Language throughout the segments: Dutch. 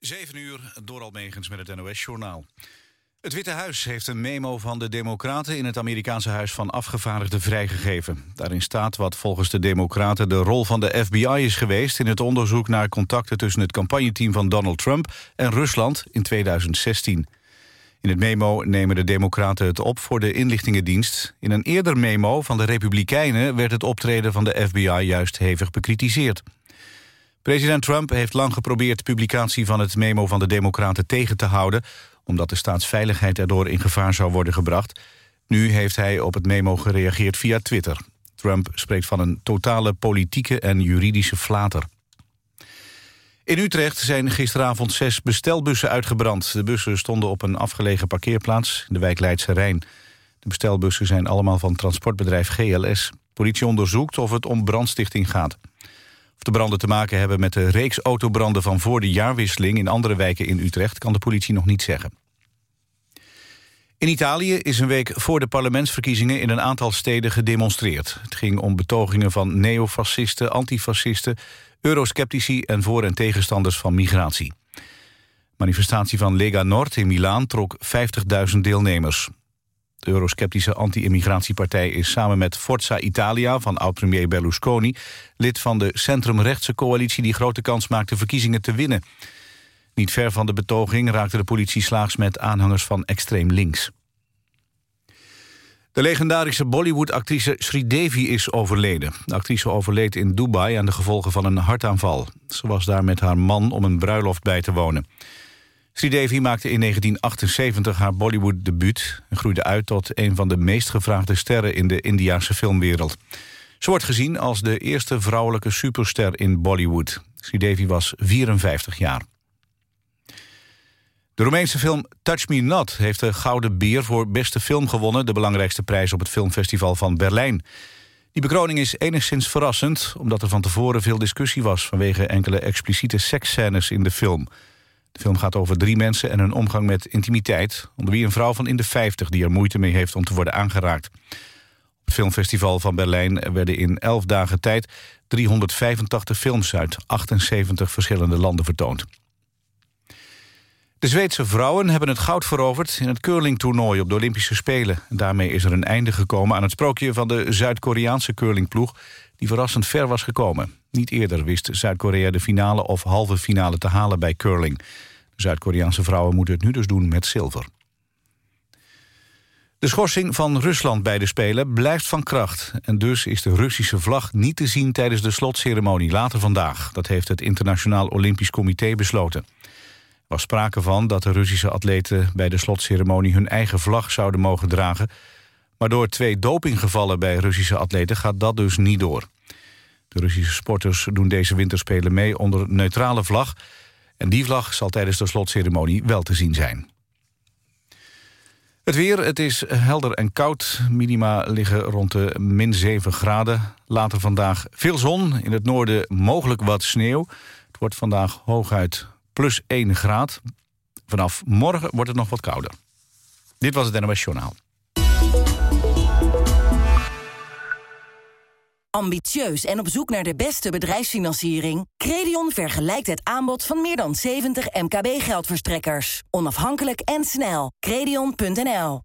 7 uur, door Almegens met het NOS-journaal. Het Witte Huis heeft een memo van de Democraten... in het Amerikaanse Huis van Afgevaardigden vrijgegeven. Daarin staat wat volgens de Democraten de rol van de FBI is geweest... in het onderzoek naar contacten tussen het campagneteam van Donald Trump... en Rusland in 2016. In het memo nemen de Democraten het op voor de inlichtingendienst. In een eerder memo van de Republikeinen... werd het optreden van de FBI juist hevig bekritiseerd. President Trump heeft lang geprobeerd publicatie van het memo van de Democraten tegen te houden, omdat de staatsveiligheid erdoor in gevaar zou worden gebracht. Nu heeft hij op het memo gereageerd via Twitter. Trump spreekt van een totale politieke en juridische flater. In Utrecht zijn gisteravond zes bestelbussen uitgebrand. De bussen stonden op een afgelegen parkeerplaats in de wijk Leidse Rijn. De bestelbussen zijn allemaal van transportbedrijf GLS. Politie onderzoekt of het om brandstichting gaat. Of de branden te maken hebben met de reeks autobranden van voor de jaarwisseling in andere wijken in Utrecht kan de politie nog niet zeggen. In Italië is een week voor de parlementsverkiezingen in een aantal steden gedemonstreerd. Het ging om betogingen van neofascisten, antifascisten, eurosceptici en voor- en tegenstanders van migratie. manifestatie van Lega Nord in Milaan trok 50.000 deelnemers. De eurosceptische anti-immigratiepartij is samen met Forza Italia van oud-premier Berlusconi lid van de centrumrechtse coalitie die grote kans maakt de verkiezingen te winnen. Niet ver van de betoging raakte de politie slaags met aanhangers van extreem links. De legendarische Bollywood-actrice Sridevi is overleden. De actrice overleed in Dubai aan de gevolgen van een hartaanval. Ze was daar met haar man om een bruiloft bij te wonen. Sridevi maakte in 1978 haar Bollywood-debuut... en groeide uit tot een van de meest gevraagde sterren in de Indiase filmwereld. Ze wordt gezien als de eerste vrouwelijke superster in Bollywood. Sridevi was 54 jaar. De Roemeense film Touch Me Not heeft de Gouden Beer voor beste film gewonnen... de belangrijkste prijs op het filmfestival van Berlijn. Die bekroning is enigszins verrassend... omdat er van tevoren veel discussie was... vanwege enkele expliciete seksscènes in de film... De film gaat over drie mensen en hun omgang met intimiteit... onder wie een vrouw van in de 50 die er moeite mee heeft om te worden aangeraakt. Op het filmfestival van Berlijn werden in 11 dagen tijd... 385 films uit 78 verschillende landen vertoond. De Zweedse vrouwen hebben het goud veroverd in het curlingtoernooi op de Olympische Spelen. Daarmee is er een einde gekomen aan het sprookje van de Zuid-Koreaanse curlingploeg... die verrassend ver was gekomen. Niet eerder wist Zuid-Korea de finale of halve finale te halen bij curling. De Zuid-Koreaanse vrouwen moeten het nu dus doen met zilver. De schorsing van Rusland bij de Spelen blijft van kracht. En dus is de Russische vlag niet te zien tijdens de slotceremonie later vandaag. Dat heeft het Internationaal Olympisch Comité besloten. Er was sprake van dat de Russische atleten bij de slotceremonie hun eigen vlag zouden mogen dragen. Maar door twee dopinggevallen bij Russische atleten gaat dat dus niet door. De Russische sporters doen deze winterspelen mee onder neutrale vlag. En die vlag zal tijdens de slotceremonie wel te zien zijn. Het weer, het is helder en koud. Minima liggen rond de min 7 graden. Later vandaag veel zon, in het noorden mogelijk wat sneeuw. Het wordt vandaag hooguit plus 1 graad. Vanaf morgen wordt het nog wat kouder. Dit was het NOS Journaal. Ambitieus en op zoek naar de beste bedrijfsfinanciering? Credion vergelijkt het aanbod van meer dan 70 MKB-geldverstrekkers. Onafhankelijk en snel. Credion.nl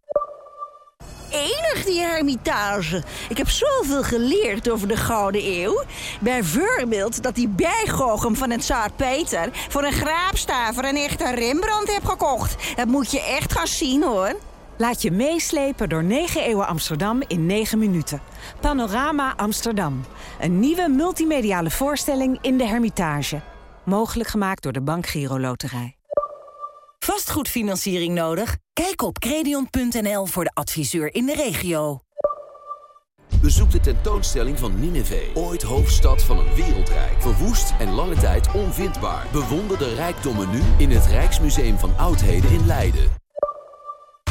Enig die hermitage. Ik heb zoveel geleerd over de Gouden Eeuw. Bijvoorbeeld dat die bijgoochem van het Zaad Peter... voor een graapstaver een echte Rembrandt heb gekocht. Dat moet je echt gaan zien, hoor. Laat je meeslepen door 9 eeuwen Amsterdam in 9 minuten. Panorama Amsterdam. Een nieuwe multimediale voorstelling in de Hermitage. Mogelijk gemaakt door de Bank Giro Loterij. Vastgoedfinanciering nodig? Kijk op credion.nl voor de adviseur in de regio. Bezoek de tentoonstelling van Nineveh, ooit hoofdstad van een wereldrijk. Verwoest en lange tijd onvindbaar. Bewonder de rijkdommen nu in het Rijksmuseum van Oudheden in Leiden.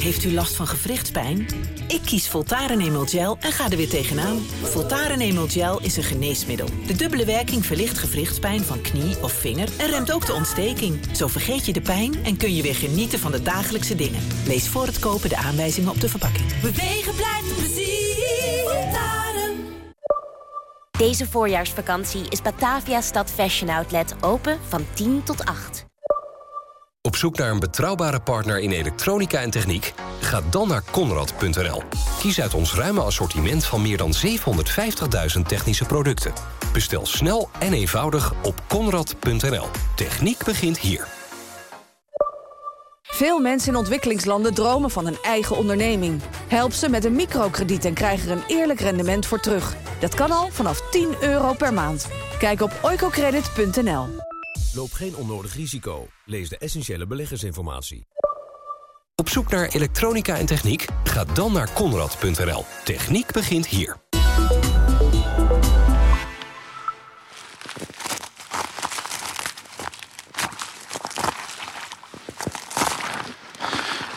Heeft u last van gewrichtspijn? Ik kies Voltaren Emel Gel en ga er weer tegenaan. Voltaren Emel Gel is een geneesmiddel. De dubbele werking verlicht gewrichtspijn van knie of vinger... en remt ook de ontsteking. Zo vergeet je de pijn en kun je weer genieten van de dagelijkse dingen. Lees voor het kopen de aanwijzingen op de verpakking. Bewegen blijft plezier. Voltaren. Deze voorjaarsvakantie is Batavia Stad Fashion Outlet open van 10 tot 8. Op zoek naar een betrouwbare partner in elektronica en techniek? Ga dan naar Conrad.nl. Kies uit ons ruime assortiment van meer dan 750.000 technische producten. Bestel snel en eenvoudig op Conrad.nl. Techniek begint hier. Veel mensen in ontwikkelingslanden dromen van een eigen onderneming. Help ze met een microkrediet en krijg er een eerlijk rendement voor terug. Dat kan al vanaf 10 euro per maand. Kijk op oicocredit.nl. Loop geen onnodig risico. Lees de essentiële beleggersinformatie. Op zoek naar elektronica en techniek? Ga dan naar Conrad.nl. Techniek begint hier.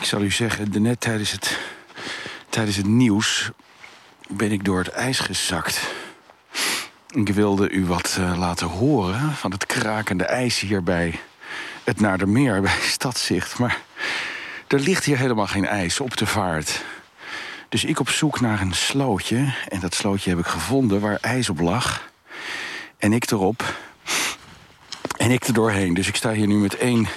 Ik zal u zeggen, net tijdens het, tijdens het nieuws ben ik door het ijs gezakt. Ik wilde u wat uh, laten horen van het krakende ijs hier bij het Naardermeer, bij Stadzicht. Maar er ligt hier helemaal geen ijs op de vaart. Dus ik op zoek naar een slootje. En dat slootje heb ik gevonden waar ijs op lag. En ik erop. En ik er doorheen. Dus ik sta hier nu met één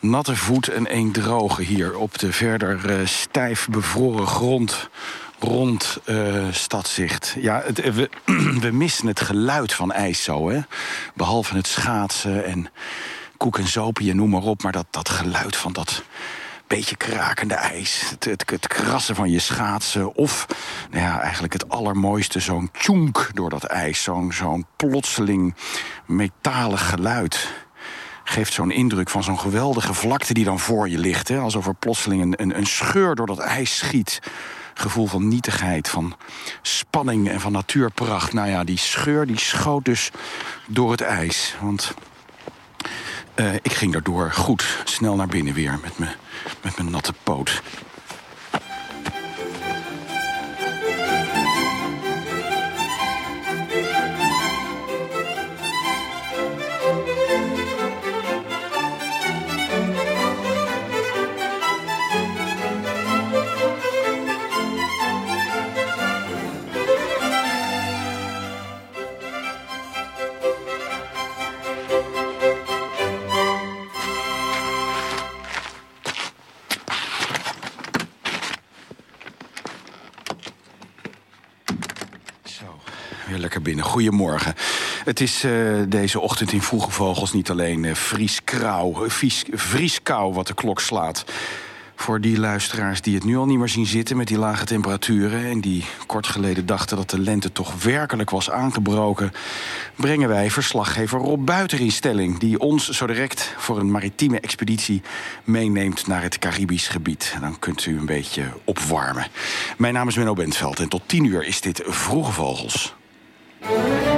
natte voet en één droge hier op de verder uh, stijf bevroren grond rond uh, Stadzicht. Ja, het, we, we missen het geluid van ijs zo, hè. Behalve het schaatsen en koek en zopie noem maar op. Maar dat, dat geluid van dat beetje krakende ijs. Het, het, krassen van je schaatsen. Of, nou ja, eigenlijk het allermooiste, zo'n tjoenk door dat ijs. Zo'n zo'n plotseling metalig geluid geeft zo'n indruk van zo'n geweldige vlakte die dan voor je ligt. Hè? Alsof er plotseling een, een scheur door dat ijs schiet. Gevoel van nietigheid, van spanning en van natuurpracht. Nou ja, die scheur die schoot dus door het ijs. Want uh, ik ging daardoor goed snel naar binnen weer met, me, met mijn natte poot. Goedemorgen. Het is uh, deze ochtend in Vroege Vogels niet alleen uh, vrieskrauw, vries, vrieskou wat de klok slaat. Voor die luisteraars die het nu al niet meer zien zitten met die lage temperaturen... en die kort geleden dachten dat de lente toch werkelijk was aangebroken... brengen wij verslaggever Rob Buiter in stelling... die ons zo direct voor een maritieme expeditie meeneemt naar het Caribisch gebied. Dan kunt u een beetje opwarmen. Mijn naam is Menno Bentveld en tot tien uur is dit Vroege Vogels. Thank you.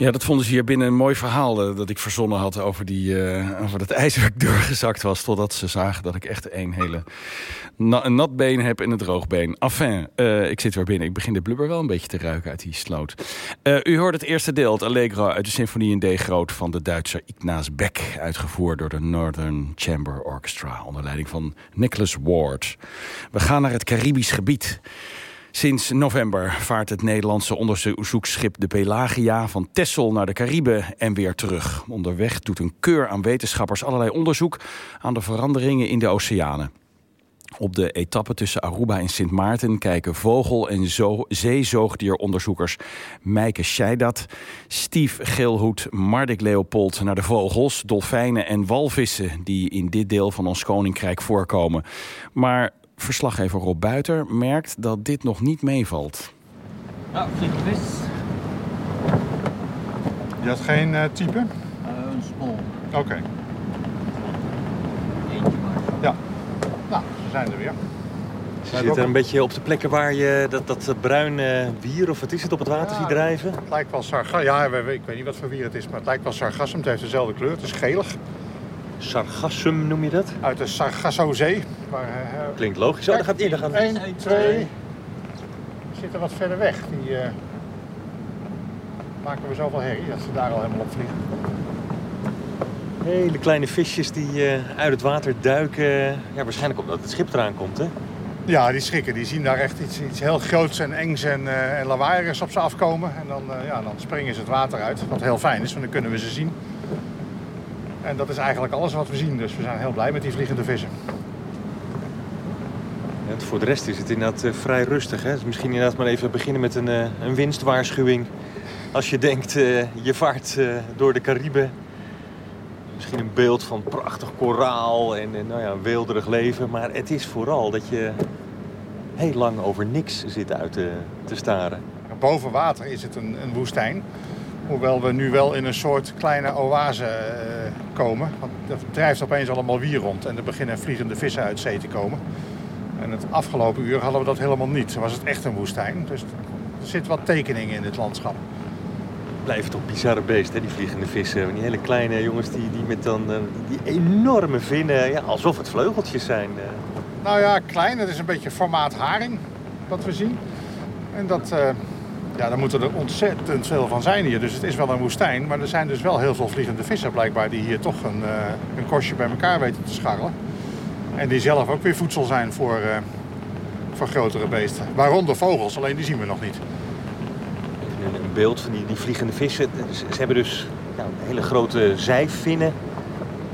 Ja, dat vonden ze hier binnen een mooi verhaal eh, dat ik verzonnen had over, die, eh, over dat ijs waar ik doorgezakt was. Totdat ze zagen dat ik echt een hele na een nat been heb en een droog been. Enfin, eh, ik zit weer binnen. Ik begin de blubber wel een beetje te ruiken uit die sloot. u hoort het eerste deel, het Allegro uit de Symfonie in D groot van de Duitser Ignaz Beck. Uitgevoerd door de Northern Chamber Orchestra onder leiding van Nicholas Ward. We gaan naar het Caribisch gebied. Sinds november vaart het Nederlandse onderzoeksschip de Pelagia van Texel naar de Cariben en weer terug. Onderweg doet een keur aan wetenschappers allerlei onderzoek aan de veranderingen in de oceanen. Op de etappe tussen Aruba en Sint Maarten kijken vogel- en zeezoogdieronderzoekers Meike Scheidat, Steve Geelhoed, Mardik Leopold naar de vogels, dolfijnen en walvissen die in dit deel van ons koninkrijk voorkomen. Maar Verslaggever Rob Buiter merkt dat dit nog niet meevalt. Nou, vis. Je had geen uh, type? Uh, een small. Oké. Okay. Eentje maar. Ja. Nou, ze zijn er weer. Ze zitten een beetje op de plekken waar je dat, dat bruine wier, of wat is het, op het water ziet drijven? Het lijkt wel sargassum. Ja, ik weet niet wat voor wier het is, maar het lijkt wel sargassum. Het heeft dezelfde kleur, het is gelig. Sargassum noem je dat? Uit de Sargassozee. Maar, uh, Klinkt logisch. Oh, daar gaat in. Daar gaat... 1, 2. Zitten wat verder weg. Die uh, maken we zoveel herrie dat ze daar al helemaal op vliegen. Hele kleine visjes die uh, uit het water duiken. Ja, waarschijnlijk omdat het schip eraan komt, hè? Ja, die schrikken. Die zien daar echt iets, iets heel groots en engs en, uh, en lawaaierigs op ze afkomen. En dan, ja, dan springen ze het water uit. Wat heel fijn is, want dan kunnen we ze zien. En dat is eigenlijk alles wat we zien. Dus we zijn heel blij met die vliegende vissen. En voor de rest is het inderdaad uh, vrij rustig. Hè? Dus misschien inderdaad maar even beginnen met een, uh, een winstwaarschuwing. Als je denkt, uh, je vaart door de Cariben. Misschien een beeld van prachtig koraal en nou ja, een weelderig leven. Maar het is vooral dat je heel lang over niks zit uit te, te staren. Boven water is het een, een woestijn. Hoewel we nu wel in een soort kleine oase uh, komen. Want er drijft opeens allemaal wier rond en er beginnen vliegende vissen uit zee te komen. En het afgelopen uur hadden we dat helemaal niet. Was het echt een woestijn. Dus er zit wat tekeningen in dit landschap. Blijft toch bizarre beest, hè, die vliegende vissen. Die hele kleine jongens die, die met dan uh, die enorme vinnen, ja, alsof het vleugeltjes zijn. Uh. Nou ja, klein. Het is een beetje formaat haring, wat we zien. En dat, ja, daar moeten er ontzettend veel van zijn hier. Dus het is wel een woestijn. Maar er zijn dus wel heel veel vliegende vissen blijkbaar... die hier toch een, uh, een kostje bij elkaar weten te scharrelen. En die zelf ook weer voedsel zijn voor, uh, voor grotere beesten. Waaronder vogels, alleen die zien we nog niet. Een, beeld van die, die vliegende vissen. Ze hebben dus hele grote zijvinnen.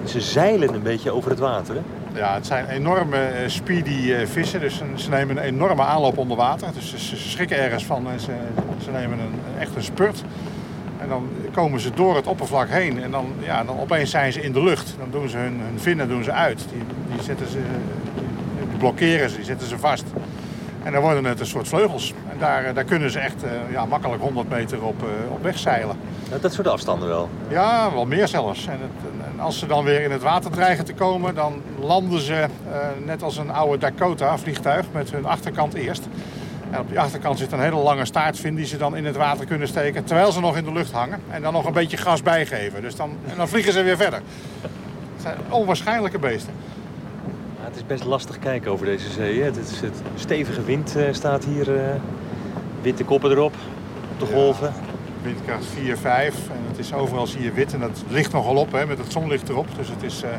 Ze zeilen een beetje over het water. Hè? Ja, het zijn enorme uh, speedy uh, vissen. Dus ze nemen een enorme aanloop onder water. Dus ze, schrikken ergens van en ze, ze nemen een, echt een spurt. En dan komen ze door het oppervlak heen. En dan, ja, dan opeens zijn ze in de lucht. Dan doen ze hun, hun vinnen doen ze uit. Die, die, zetten ze, die blokkeren ze, die zetten ze vast. En dan worden het een soort vleugels. En daar, daar kunnen ze echt ja, makkelijk 100 meter op, op wegzeilen. Ja, dat soort afstanden wel? Ja, wel meer zelfs. En, het, en, als ze dan weer in het water dreigen te komen, dan landen ze uh, net als een oude Dakota vliegtuig met hun achterkant eerst. En op die achterkant zit een hele lange staartvin die ze dan in het water kunnen steken, terwijl ze nog in de lucht hangen. En dan nog een beetje gas bijgeven. Dus dan, en dan vliegen ze weer verder. Het zijn onwaarschijnlijke beesten. Ja, het is best lastig kijken over deze zee. Hè? Het is het stevige wind uh, staat hier, uh, witte koppen erop, op de golven. Ja windkracht 4, 5. En het is overal zie je wit en dat ligt nogal op hè, met het zonlicht erop. Dus het is, uh,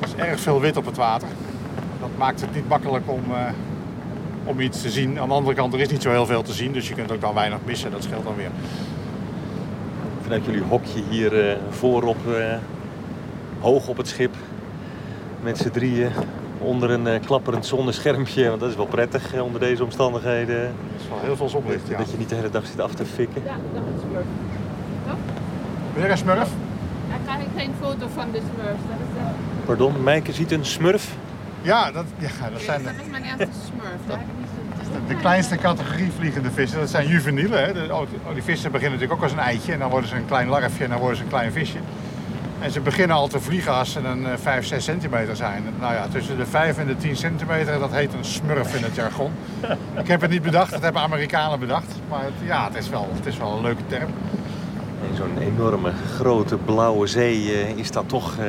het is erg veel wit op het water. Dat maakt het niet makkelijk om, uh, om iets te zien. Aan de andere kant, er is niet zo heel veel te zien. Dus je kunt ook dan weinig missen. Dat scheelt dan weer. Vanuit jullie hokje hier uh, voorop, hoog op het schip. Met z'n drieën onder een uh, klapperend zonneschermpje. Want dat is wel prettig uh, onder deze omstandigheden. Dat is wel heel veel zonlicht, ja. Dat je niet de hele dag zit af te fikken. Ja, dat is smurf. Toch? Weer een smurf? Daar krijg ik geen foto van de smurf. Dat is. Pardon, Meike ziet een smurf? Ja, dat, ja, dat zijn de... Dat is mijn eerste smurf. Dat, de, de kleinste categorie vliegende vissen, dat zijn juvenielen. Hè. De, oh, die vissen beginnen natuurlijk ook als een eitje. En dan worden ze een klein larfje en dan worden ze een klein visje. En ze beginnen al te vliegen als ze een 5, 6 centimeter zijn. Nou ja, tussen de 5 en de 10 centimeter, dat heet een smurf in het jargon. Ik heb het niet bedacht, dat hebben Amerikanen bedacht. Maar het, ja, het is, wel, het is wel een leuke term. In zo'n enorme grote blauwe zee eh, is dat toch... eh,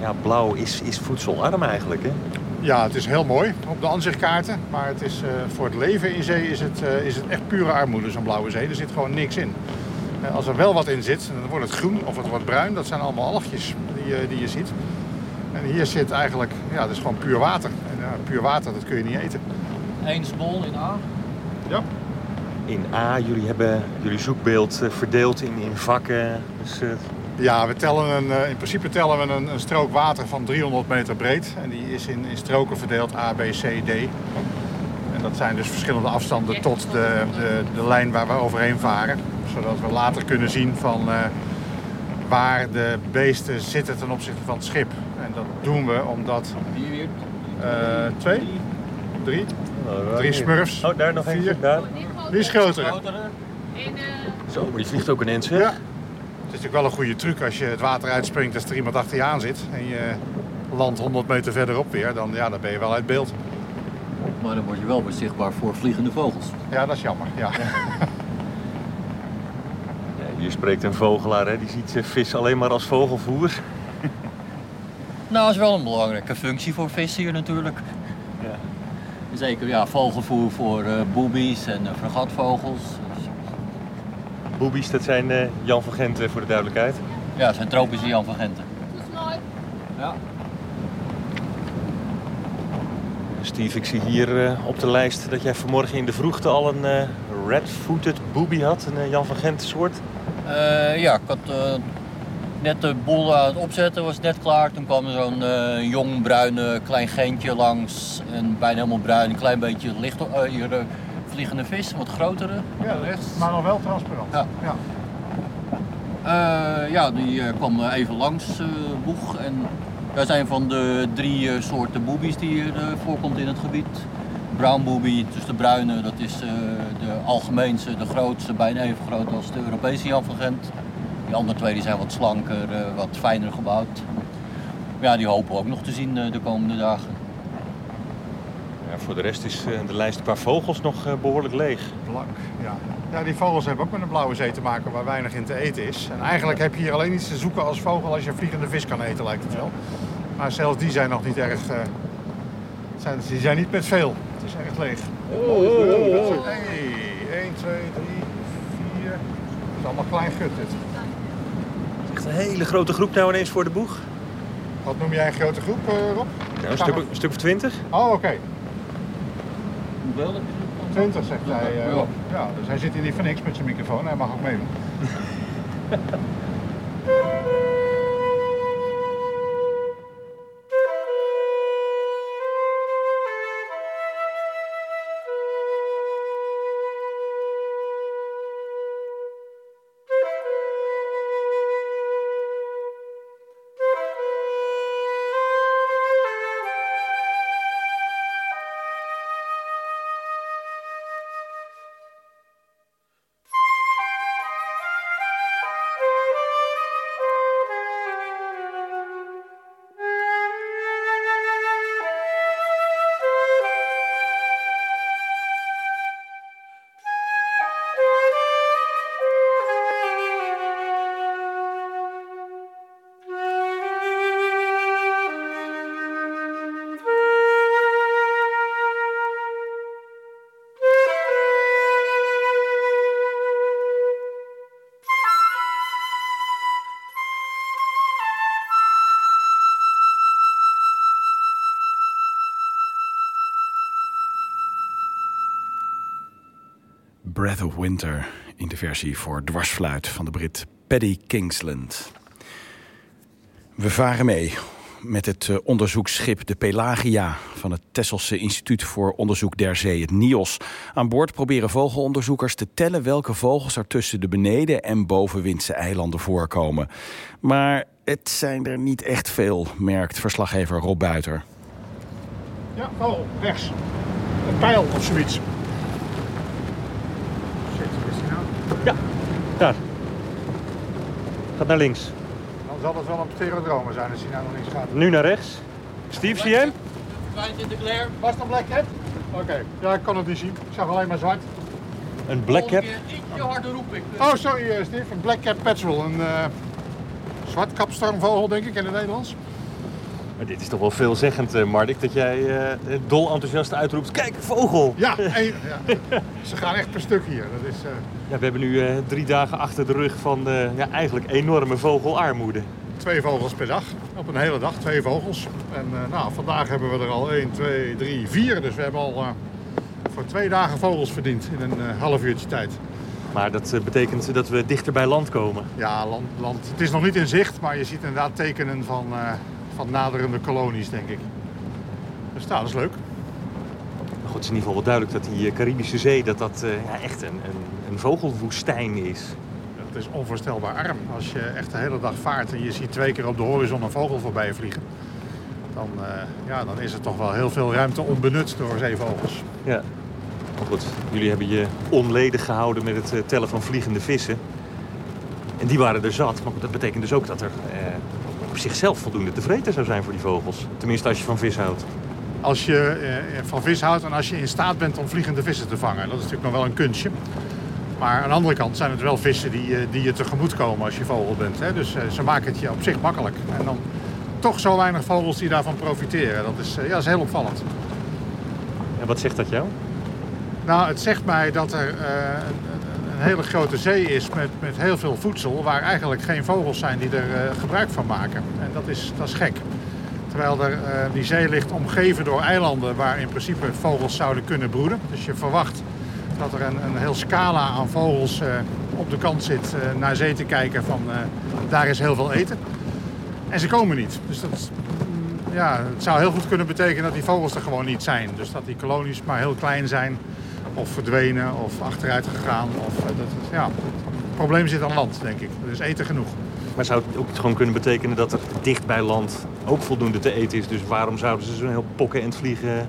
ja, blauw is, is voedselarm eigenlijk, hè? Ja, het is heel mooi op de aanzichtkaarten. Maar het is, eh, voor het leven in zee is het, eh, is het echt pure armoede, zo'n blauwe zee. Er zit gewoon niks in. Eh, als er wel wat in zit, dan wordt het groen of het wordt bruin. Dat zijn allemaal algjes die, je- die je ziet. En hier zit eigenlijk, ja, het is gewoon puur water. En ja, puur water, dat kun je niet eten. Eén smol in A. Ja. In A, jullie hebben jullie zoekbeeld verdeeld in, in vakken. Dus, Ja, we tellen een, eh, in principe tellen we een, een strook water van 300 meter breed. En die is in, in stroken verdeeld A, B, C, D. En dat zijn dus verschillende afstanden tot de, de, de lijn waar we overheen varen. Zodat we later kunnen zien van eh, waar de beesten zitten ten opzichte van het schip. En dat doen we omdat... eh, twee? Drie? Drie smurfs. Oh, daar nog Vier. eentje. Daar. Die is groter. Zo, maar die vliegt ook ineens weg. Ja. Het is natuurlijk wel een goede truc als je het water uitspringt als er iemand achter je aan zit. En je landt 100 meter verderop weer, dan, ja, dan ben je wel uit beeld. Maar dan word je wel weer zichtbaar voor vliegende vogels. Ja, dat is jammer. Ja. Ja, hier spreekt een vogelaar, hè? die ziet vis alleen maar als vogelvoer. Nou, dat is wel een belangrijke functie voor vissen hier natuurlijk. Ja. Zeker, ja, vogelvoer voor eh boobies en eh, fregatvogels. Boobies, dat zijn eh, Jan van Gent eh, voor de duidelijkheid. Ja, dat zijn tropische Jan van Genten. Ja. Steve, ik zie hier eh, op de lijst dat jij vanmorgen in de vroegte al een eh, red-footed booby had. Een Jan van Gent soort. Eh, ja, ik had eh, net de boel aan het opzetten, was net klaar. Toen kwam er zo'n eh, jong bruine klein geentje langs. En bijna helemaal bruin, een klein beetje licht, hier, vliegende vis, wat grotere. ja, rechts. maar nog wel transparant. Ja. Ja. Eh, ja, die eh, kwam eh, even langs, boeg. En wij zijn van de drie soorten boobies die hier voorkomt in het gebied. Brown booby, dus de bruine, dat is de algemeenste, de grootste, bijna even groot als de Europese Jan van Gent. Die andere twee die zijn wat slanker, wat fijner gebouwd. Ja, die hopen we ook nog te zien de komende dagen. Voor de rest is eh, de lijst qua vogels nog eh, behoorlijk leeg. Blank, ja. Ja, die vogels hebben ook met een blauwe zee te maken waar weinig in te eten is. En eigenlijk heb je hier alleen iets te zoeken als vogel als je vliegende vis kan eten, lijkt het wel. Maar zelfs die zijn nog niet erg... eh, zijn, die zijn niet met veel. Het is erg leeg. Oh, oh, oh, Dat oh. zijn- Hey, 1, 2, 3, 4. Het is allemaal klein gut dit. Echt een hele grote groep nou ineens voor de boeg. Wat noem jij een grote groep, eh, Rob? Nou, een, stuk, een stuk of twintig. Oh, oké. Hoeveel? 20 zegt hij. eh. Ja, dus hij zit hier niet voor niks met zijn microfoon. Hij mag ook meedoen. Winter in de versie voor dwarsfluit van de Brit Paddy Kingsland. We varen mee met het eh, onderzoeksschip de Pelagia van het Tesselse Instituut voor Onderzoek der Zee, het NIOS. Aan boord proberen vogelonderzoekers te tellen welke vogels er tussen de beneden- en bovenwindse eilanden voorkomen. Maar het zijn er niet echt veel, merkt verslaggever Rob Buiter. Ja, oh, rechts. Een pijl of zoiets. Shit, is die nou? Ja, daar. Gaat naar links. Dan zal het wel een pterodrome zijn als hij nou nog links gaat. Nu naar rechts. Steve, zie je hem? Was het een black cat? Oké, ja, ik kon het niet zien. Ik zag alleen maar zwart. Een black cap. Ietsje harder roep ik. Oh, sorry eh, Steve. Een black cap petrel. Een eh zwartkapstormvogel, denk ik, in het Nederlands. Maar dit is toch wel veelzeggend, eh, Mardik, dat jij eh, dol enthousiast uitroept. Kijk, vogel! Ja, en- ja, ze gaan echt per stuk hier. Dat is, eh, Ja, we hebben nu eh, drie dagen achter de rug van eh, ja, eigenlijk enorme vogelarmoede. twee vogels per dag. Op een hele dag, twee vogels. En eh, nou, vandaag hebben we er al 1, 2, 3, 4. Dus we hebben al eh, voor twee dagen vogels verdiend in een eh, half uurtje tijd. Maar dat eh, betekent dat we dichter bij land komen. Ja, land, land. Het is nog niet in zicht, maar je ziet inderdaad tekenen van, eh, van naderende kolonies, denk ik. Dus nou, dat is leuk. Maar goed, het is in ieder geval wel duidelijk dat die eh, Caribische Zee dat dat, eh, ja, echt een, een, een vogelwoestijn is. Het is onvoorstelbaar arm. Als je echt de hele dag vaart en je ziet twee keer op de horizon een vogel voorbij vliegen... dan, eh, ja, dan is er toch wel heel veel ruimte onbenut door zeevogels. Ja. Maar goed, jullie hebben je onledig gehouden met het tellen van vliegende vissen. En die waren er zat. Maar dat betekent dus ook dat er eh, op zichzelf voldoende te vreten zou zijn voor die vogels. Tenminste, als je van vis houdt. Als je eh, van vis houdt en als je in staat bent om vliegende vissen te vangen. Dat is natuurlijk nog wel een kunstje. Maar aan de andere kant zijn het wel vissen die, eh, die je tegemoet komen als je vogel bent. Hè? Dus eh, ze maken het je op zich makkelijk. En dan toch zo weinig vogels die daarvan profiteren. Dat is, eh, ja, dat is heel opvallend. En wat zegt dat jou? Nou, het zegt mij dat er een, hele grote zee is met, met heel veel voedsel... waar eigenlijk geen vogels zijn die er eh, gebruik van maken. En dat is, dat is gek. Terwijl er, eh, die zee ligt omgeven door eilanden waar in principe vogels zouden kunnen broeden. Dus je verwacht dat er een, een heel scala aan vogels eh, op de kant zit naar zee te kijken van daar is heel veel eten. En ze komen niet. Dus dat, mm, ja, het zou heel goed kunnen betekenen dat die vogels er gewoon niet zijn. Dus dat die kolonies maar heel klein zijn of verdwenen of achteruit gegaan. Of, eh, dat, ja, het probleem zit aan land, denk ik. Er is eten genoeg. Maar zou het ook gewoon kunnen betekenen dat er dicht bij land ook voldoende te eten is? Dus waarom zouden ze zo'n heel pokken en vliegen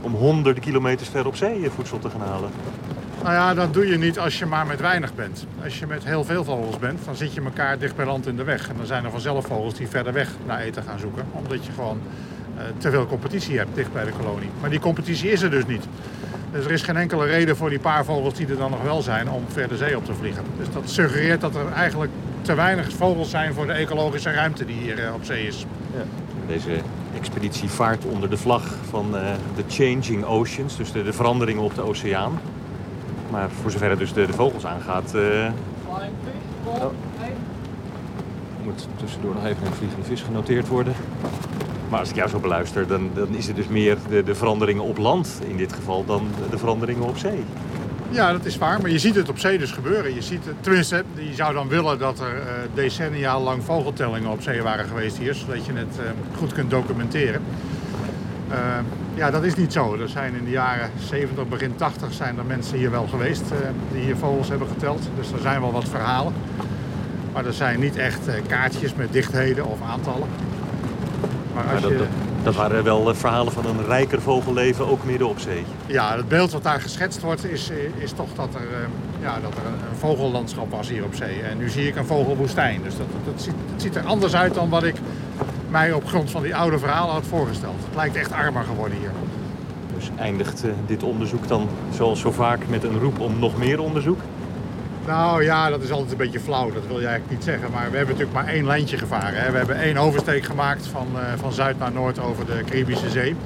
om honderden kilometers ver op zee voedsel te gaan halen? Nou ja, dat doe je niet als je maar met weinig bent. Als je met heel veel vogels bent, dan zit je elkaar dicht bij land in de weg. En dan zijn er vanzelf vogels die verder weg naar eten gaan zoeken. Omdat je gewoon eh, te veel competitie hebt dicht bij de kolonie. Maar die competitie is er dus niet. Dus er is geen enkele reden voor die paar vogels die er dan nog wel zijn om verder zee op te vliegen. Dus dat suggereert dat er eigenlijk te weinig vogels zijn voor de ecologische ruimte die hier eh, op zee is. Deze expeditie vaart onder de vlag van de Changing Oceans, dus de, de veranderingen op de oceaan. Maar voor zover het dus de, de vogels aangaat, eh, Oh. moet tussendoor nog even een vliegende vis genoteerd worden. Maar als ik jou zo beluister, dan, dan is het dus meer de, de veranderingen op land in dit geval dan de, de veranderingen op zee. Ja, dat is waar. Maar je ziet het op zee dus gebeuren. Je ziet tenminste, je zou dan willen dat er eh, decennia lang vogeltellingen op zee waren geweest hier. Zodat je het eh, goed kunt documenteren. Eh, ja, dat is niet zo. Er zijn in de jaren 70, begin 80 zijn er mensen hier wel geweest die hier vogels hebben geteld. Dus er zijn wel wat verhalen. Maar er zijn niet echt kaartjes met dichtheden of aantallen. Maar als dat, je... dat, dat waren wel eh, verhalen van een rijker vogelleven, ook midden op zee. Ja, het beeld wat daar geschetst wordt is, is toch dat er, eh, ja, dat er een, vogellandschap was hier op zee. En nu zie ik een vogelwoestijn. Dus dat, dat ziet, het ziet er anders uit dan wat ik mij op grond van die oude verhalen had voorgesteld. Het lijkt echt armer geworden hier. Dus eindigt eh, dit onderzoek dan zoals zo vaak met een roep om nog meer onderzoek? Nou ja, dat is altijd een beetje flauw. Dat wil je eigenlijk niet zeggen. Maar we hebben natuurlijk maar één lijntje gevaren. Hè. We hebben één oversteek gemaakt van, eh, van zuid naar noord over de Caribische Zee.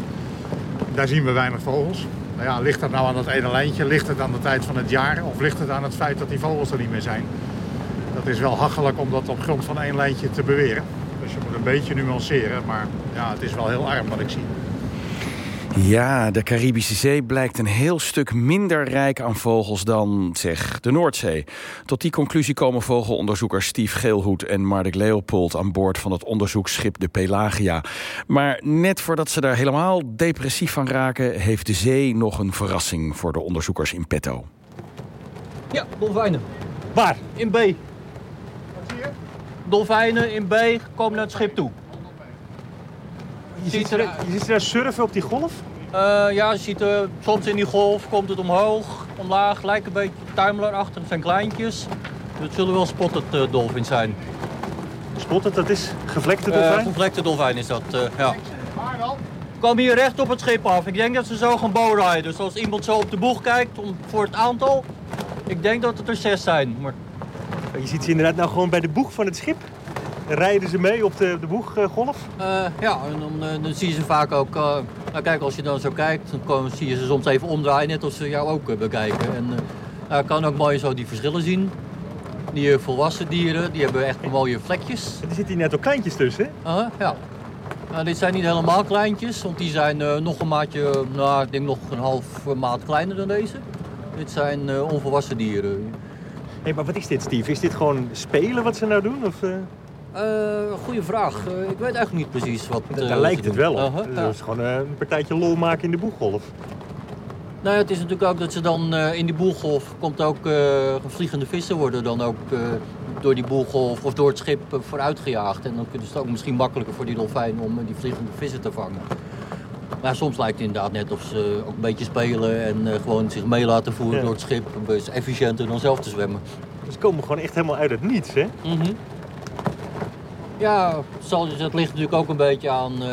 Daar zien we weinig vogels. Nou ja, ligt dat nou aan dat ene lijntje? Ligt het aan de tijd van het jaar? Of ligt het aan het feit dat die vogels er niet meer zijn? Dat is wel hachelijk om dat op grond van één lijntje te beweren. Dus je moet een beetje nuanceren. Maar ja, het is wel heel arm wat ik zie. Ja, de Caribische Zee blijkt een heel stuk minder rijk aan vogels dan, zeg, de Noordzee. Tot die conclusie komen vogelonderzoekers Steve Geelhoed en Mardik Leopold aan boord van het onderzoeksschip de Pelagia. Maar net voordat ze daar helemaal depressief van raken, heeft de zee nog een verrassing voor de onderzoekers in petto. Ja, dolfijnen. Waar? In B. Wat zie je? Dolfijnen in B komen naar het schip toe. Je ziet, er, je ziet ze daar surfen op die golf? Eh, ja, je ziet er soms in die golf komt het omhoog, omlaag, lijkt een beetje tuimelaar-achtig. Het zijn kleintjes. Het zullen wel spotted uh, dolphins zijn. Spotted, dat is gevlekte Eh, dolfijn? gevlekte dolfijn is dat, eh, ja. Ze komen hier recht op het schip af. Ik denk dat ze zo gaan bowriden. Dus als iemand zo op de boeg kijkt om, voor het aantal, Ik denk dat het er zes zijn. Maar... Je ziet ze inderdaad nou gewoon bij de boeg van het schip. Rijden ze mee op de, de boeggolf? Uh, ja, en dan, uh, dan zie je ze vaak ook... Uh, nou kijk, als je dan zo kijkt, dan komen, zie je ze soms even omdraaien... net als ze jou ook bekijken. En je kan ook mooi zo die verschillen zien. Die volwassen dieren, die hebben echt mooie vlekjes. Er zitten hier net ook kleintjes tussen, hè? ja. Nou, dit zijn niet helemaal kleintjes, want die zijn nog een maatje... nou, ik denk nog een half maat kleiner dan deze. Dit zijn onvolwassen dieren. Hey, maar wat is dit, Steve? Is dit gewoon spelen wat ze nou doen? Of, uh... Goeie vraag. Uh, ik weet eigenlijk niet precies wat... Uh, Daar lijkt het wel op. -huh, het is gewoon een partijtje lol maken in de boeggolf. Nou ja, het is natuurlijk ook dat ze dan in die boelgolf komt ook vliegende vissen worden dan ook door die boelgolf of door het schip vooruit gejaagd. En dan is het ook misschien makkelijker voor die dolfijn om die vliegende vissen te vangen. Maar soms lijkt het inderdaad net of ze ook een beetje spelen en gewoon zich mee laten voeren ja. door het schip. Het is efficiënter dan zelf te zwemmen. Ze komen gewoon echt helemaal uit het niets, hè? Mm -hmm. Ja, het ligt natuurlijk ook een beetje aan uh,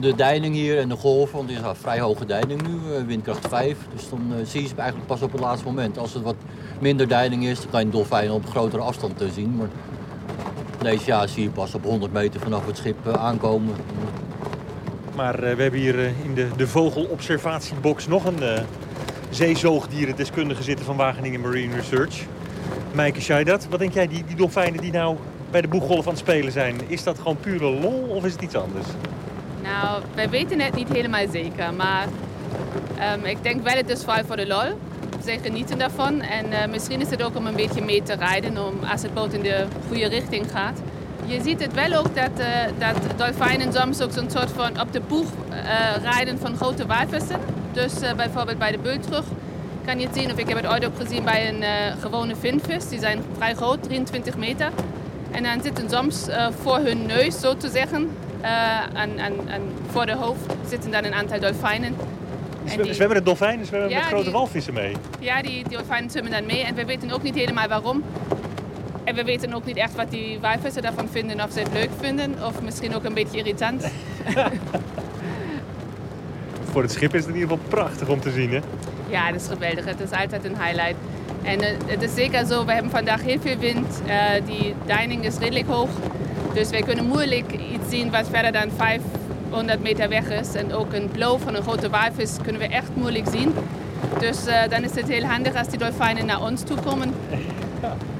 de deining hier en de golven. Want het is een vrij hoge deining nu, uh, windkracht 5. Dus dan uh, zie je ze eigenlijk pas op het laatste moment. Als het wat minder deining is, dan kan je een dolfijn op grotere afstand zien. Maar deze jaar zie je pas op 100 meter vanaf het schip aankomen. Maar we hebben hier in de, de vogelobservatiebox nog een zeezoogdierendeskundige zitten van Wageningen Marine Research. Maaike Scheidat, wat denk jij, die, die dolfijnen die nou bij de boeggolf aan het spelen zijn, is dat gewoon pure lol of is het iets anders? Nou, wij weten het niet helemaal zeker, maar um, ik denk wel het is vooral voor de lol. Zij genieten daarvan en uh, misschien is het ook om een beetje mee te rijden om, als het boot in de goede richting gaat. Je ziet het wel ook dat, uh, dat dolfijnen soms ook zo'n soort van op de boeg uh, rijden van grote walvissen. Dus bijvoorbeeld bij de beultrug kan je het zien, of ik heb het ooit ook gezien bij een gewone vinvis. Die zijn vrij groot, 23 meter. En dan zitten soms uh, voor hun neus, zo te zeggen, uh, en, en, en, voor de hoofd zitten dan een aantal dolfijnen. Die... Zwemmen de dolfijnen zwemmen ja, met grote die... walvissen mee? Ja, die, die dolfijnen zwemmen dan mee. En we weten ook niet helemaal waarom. En we weten ook niet echt wat die walvissen daarvan vinden. Of ze het leuk vinden, of misschien ook een beetje irritant. voor het schip is het in ieder geval prachtig om te zien, hè? Ja, het is geweldig. Het is altijd een highlight. En het is zeker zo, we hebben vandaag heel veel wind. Uh, die deining is redelijk hoog. Dus wij kunnen moeilijk iets zien wat verder dan 500 meter weg is. En ook een blauw van een grote walvis kunnen we echt moeilijk zien. Dus uh, dan is het heel handig als die dolfijnen naar ons toe komen.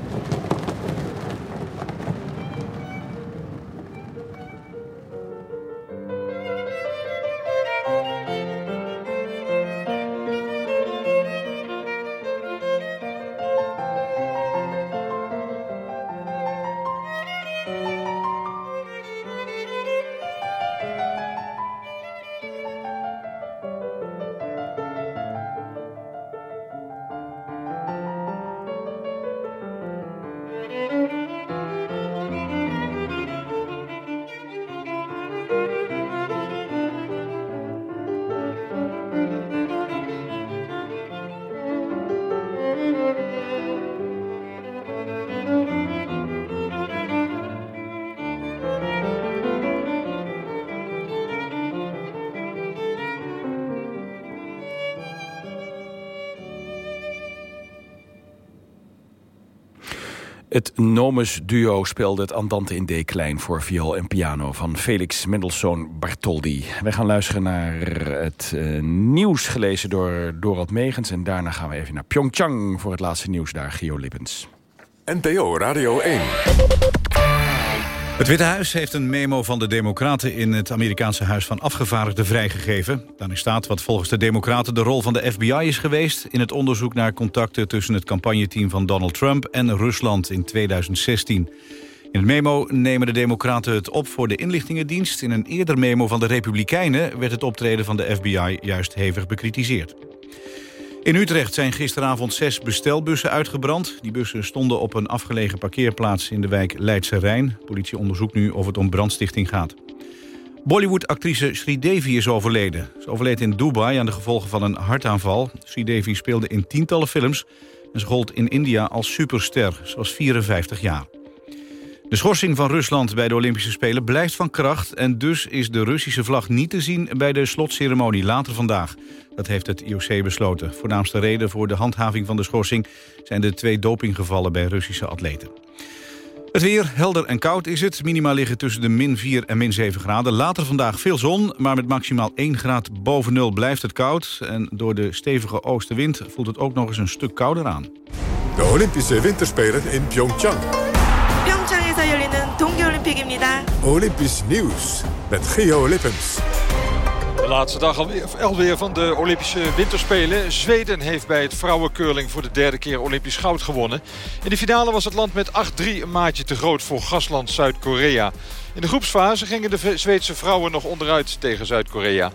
Het Nomus duo speelde het Andante in D klein voor viool en piano van Felix Mendelssohn Bartholdy. Wij gaan luisteren naar het uh, nieuws gelezen door Dorald Megens en daarna gaan we even naar Pyeongchang voor het laatste nieuws daar, Gio Lippens. NPO Radio 1. Het Witte Huis heeft een memo van de Democraten in het Amerikaanse Huis van Afgevaardigden vrijgegeven. Daarin staat wat volgens de Democraten de rol van de FBI is geweest... in het onderzoek naar contacten tussen het campagneteam van Donald Trump en Rusland in 2016. In het memo nemen de Democraten het op voor de inlichtingendienst. In een eerder memo van de Republikeinen werd het optreden van de FBI juist hevig bekritiseerd. In Utrecht zijn gisteravond zes bestelbussen uitgebrand. Die bussen stonden op een afgelegen parkeerplaats in de wijk Leidse Rijn. Politie onderzoekt nu of het om brandstichting gaat. Bollywood-actrice Sridevi is overleden. Ze overleed in Dubai aan de gevolgen van een hartaanval. Sridevi speelde in tientallen films en ze gold in India als superster. Ze was 54 jaar. De schorsing van Rusland bij de Olympische Spelen blijft van kracht... en dus is de Russische vlag niet te zien bij de slotceremonie later vandaag. Dat heeft het IOC besloten. Voornaamste reden voor de handhaving van de schorsing... zijn de twee dopinggevallen bij Russische atleten. Het weer, helder en koud is het. Minima liggen tussen de min 4 en min 7 graden. Later vandaag veel zon, maar met maximaal 1 graad boven nul blijft het koud. En door de stevige oostenwind voelt het ook nog eens een stuk kouder aan. De Olympische Winterspelen in Pyeongchang. 평창에서 열리는 동계올림픽입니다. Olympisch nieuws met Geo Lippens. Laatste dag alweer van de Olympische Winterspelen. Zweden heeft bij het vrouwencurling voor de derde keer Olympisch goud gewonnen. In de finale was het land met 8-3 een maatje te groot voor gastland Zuid-Korea. In de groepsfase gingen de Zweedse vrouwen nog onderuit tegen Zuid-Korea.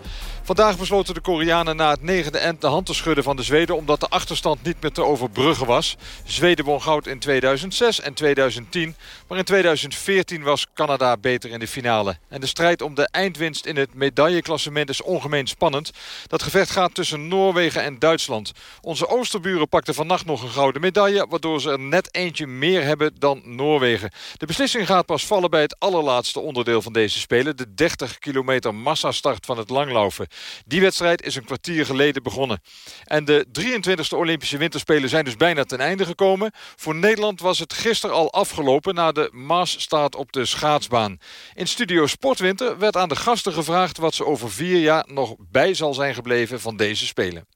Vandaag besloten de Koreanen na het negende end de hand te schudden van de Zweden... omdat de achterstand niet meer te overbruggen was. Zweden won goud in 2006 en 2010. Maar in 2014 was Canada beter in de finale. En de strijd om de eindwinst in het medailleklassement is ongemeen spannend. Dat gevecht gaat tussen Noorwegen en Duitsland. Onze oosterburen pakten vannacht nog een gouden medaille... waardoor ze er net eentje meer hebben dan Noorwegen. De beslissing gaat pas vallen bij het allerlaatste onderdeel van deze Spelen... de 30 kilometer massastart van het langlaufen. Die wedstrijd is een kwartier geleden begonnen. En de 23e Olympische Winterspelen zijn dus bijna ten einde gekomen. Voor Nederland was het gisteren al afgelopen na de Maasstaat op de schaatsbaan. In Studio Sportwinter werd aan de gasten gevraagd... wat ze over vier jaar nog bij zal zijn gebleven van deze Spelen.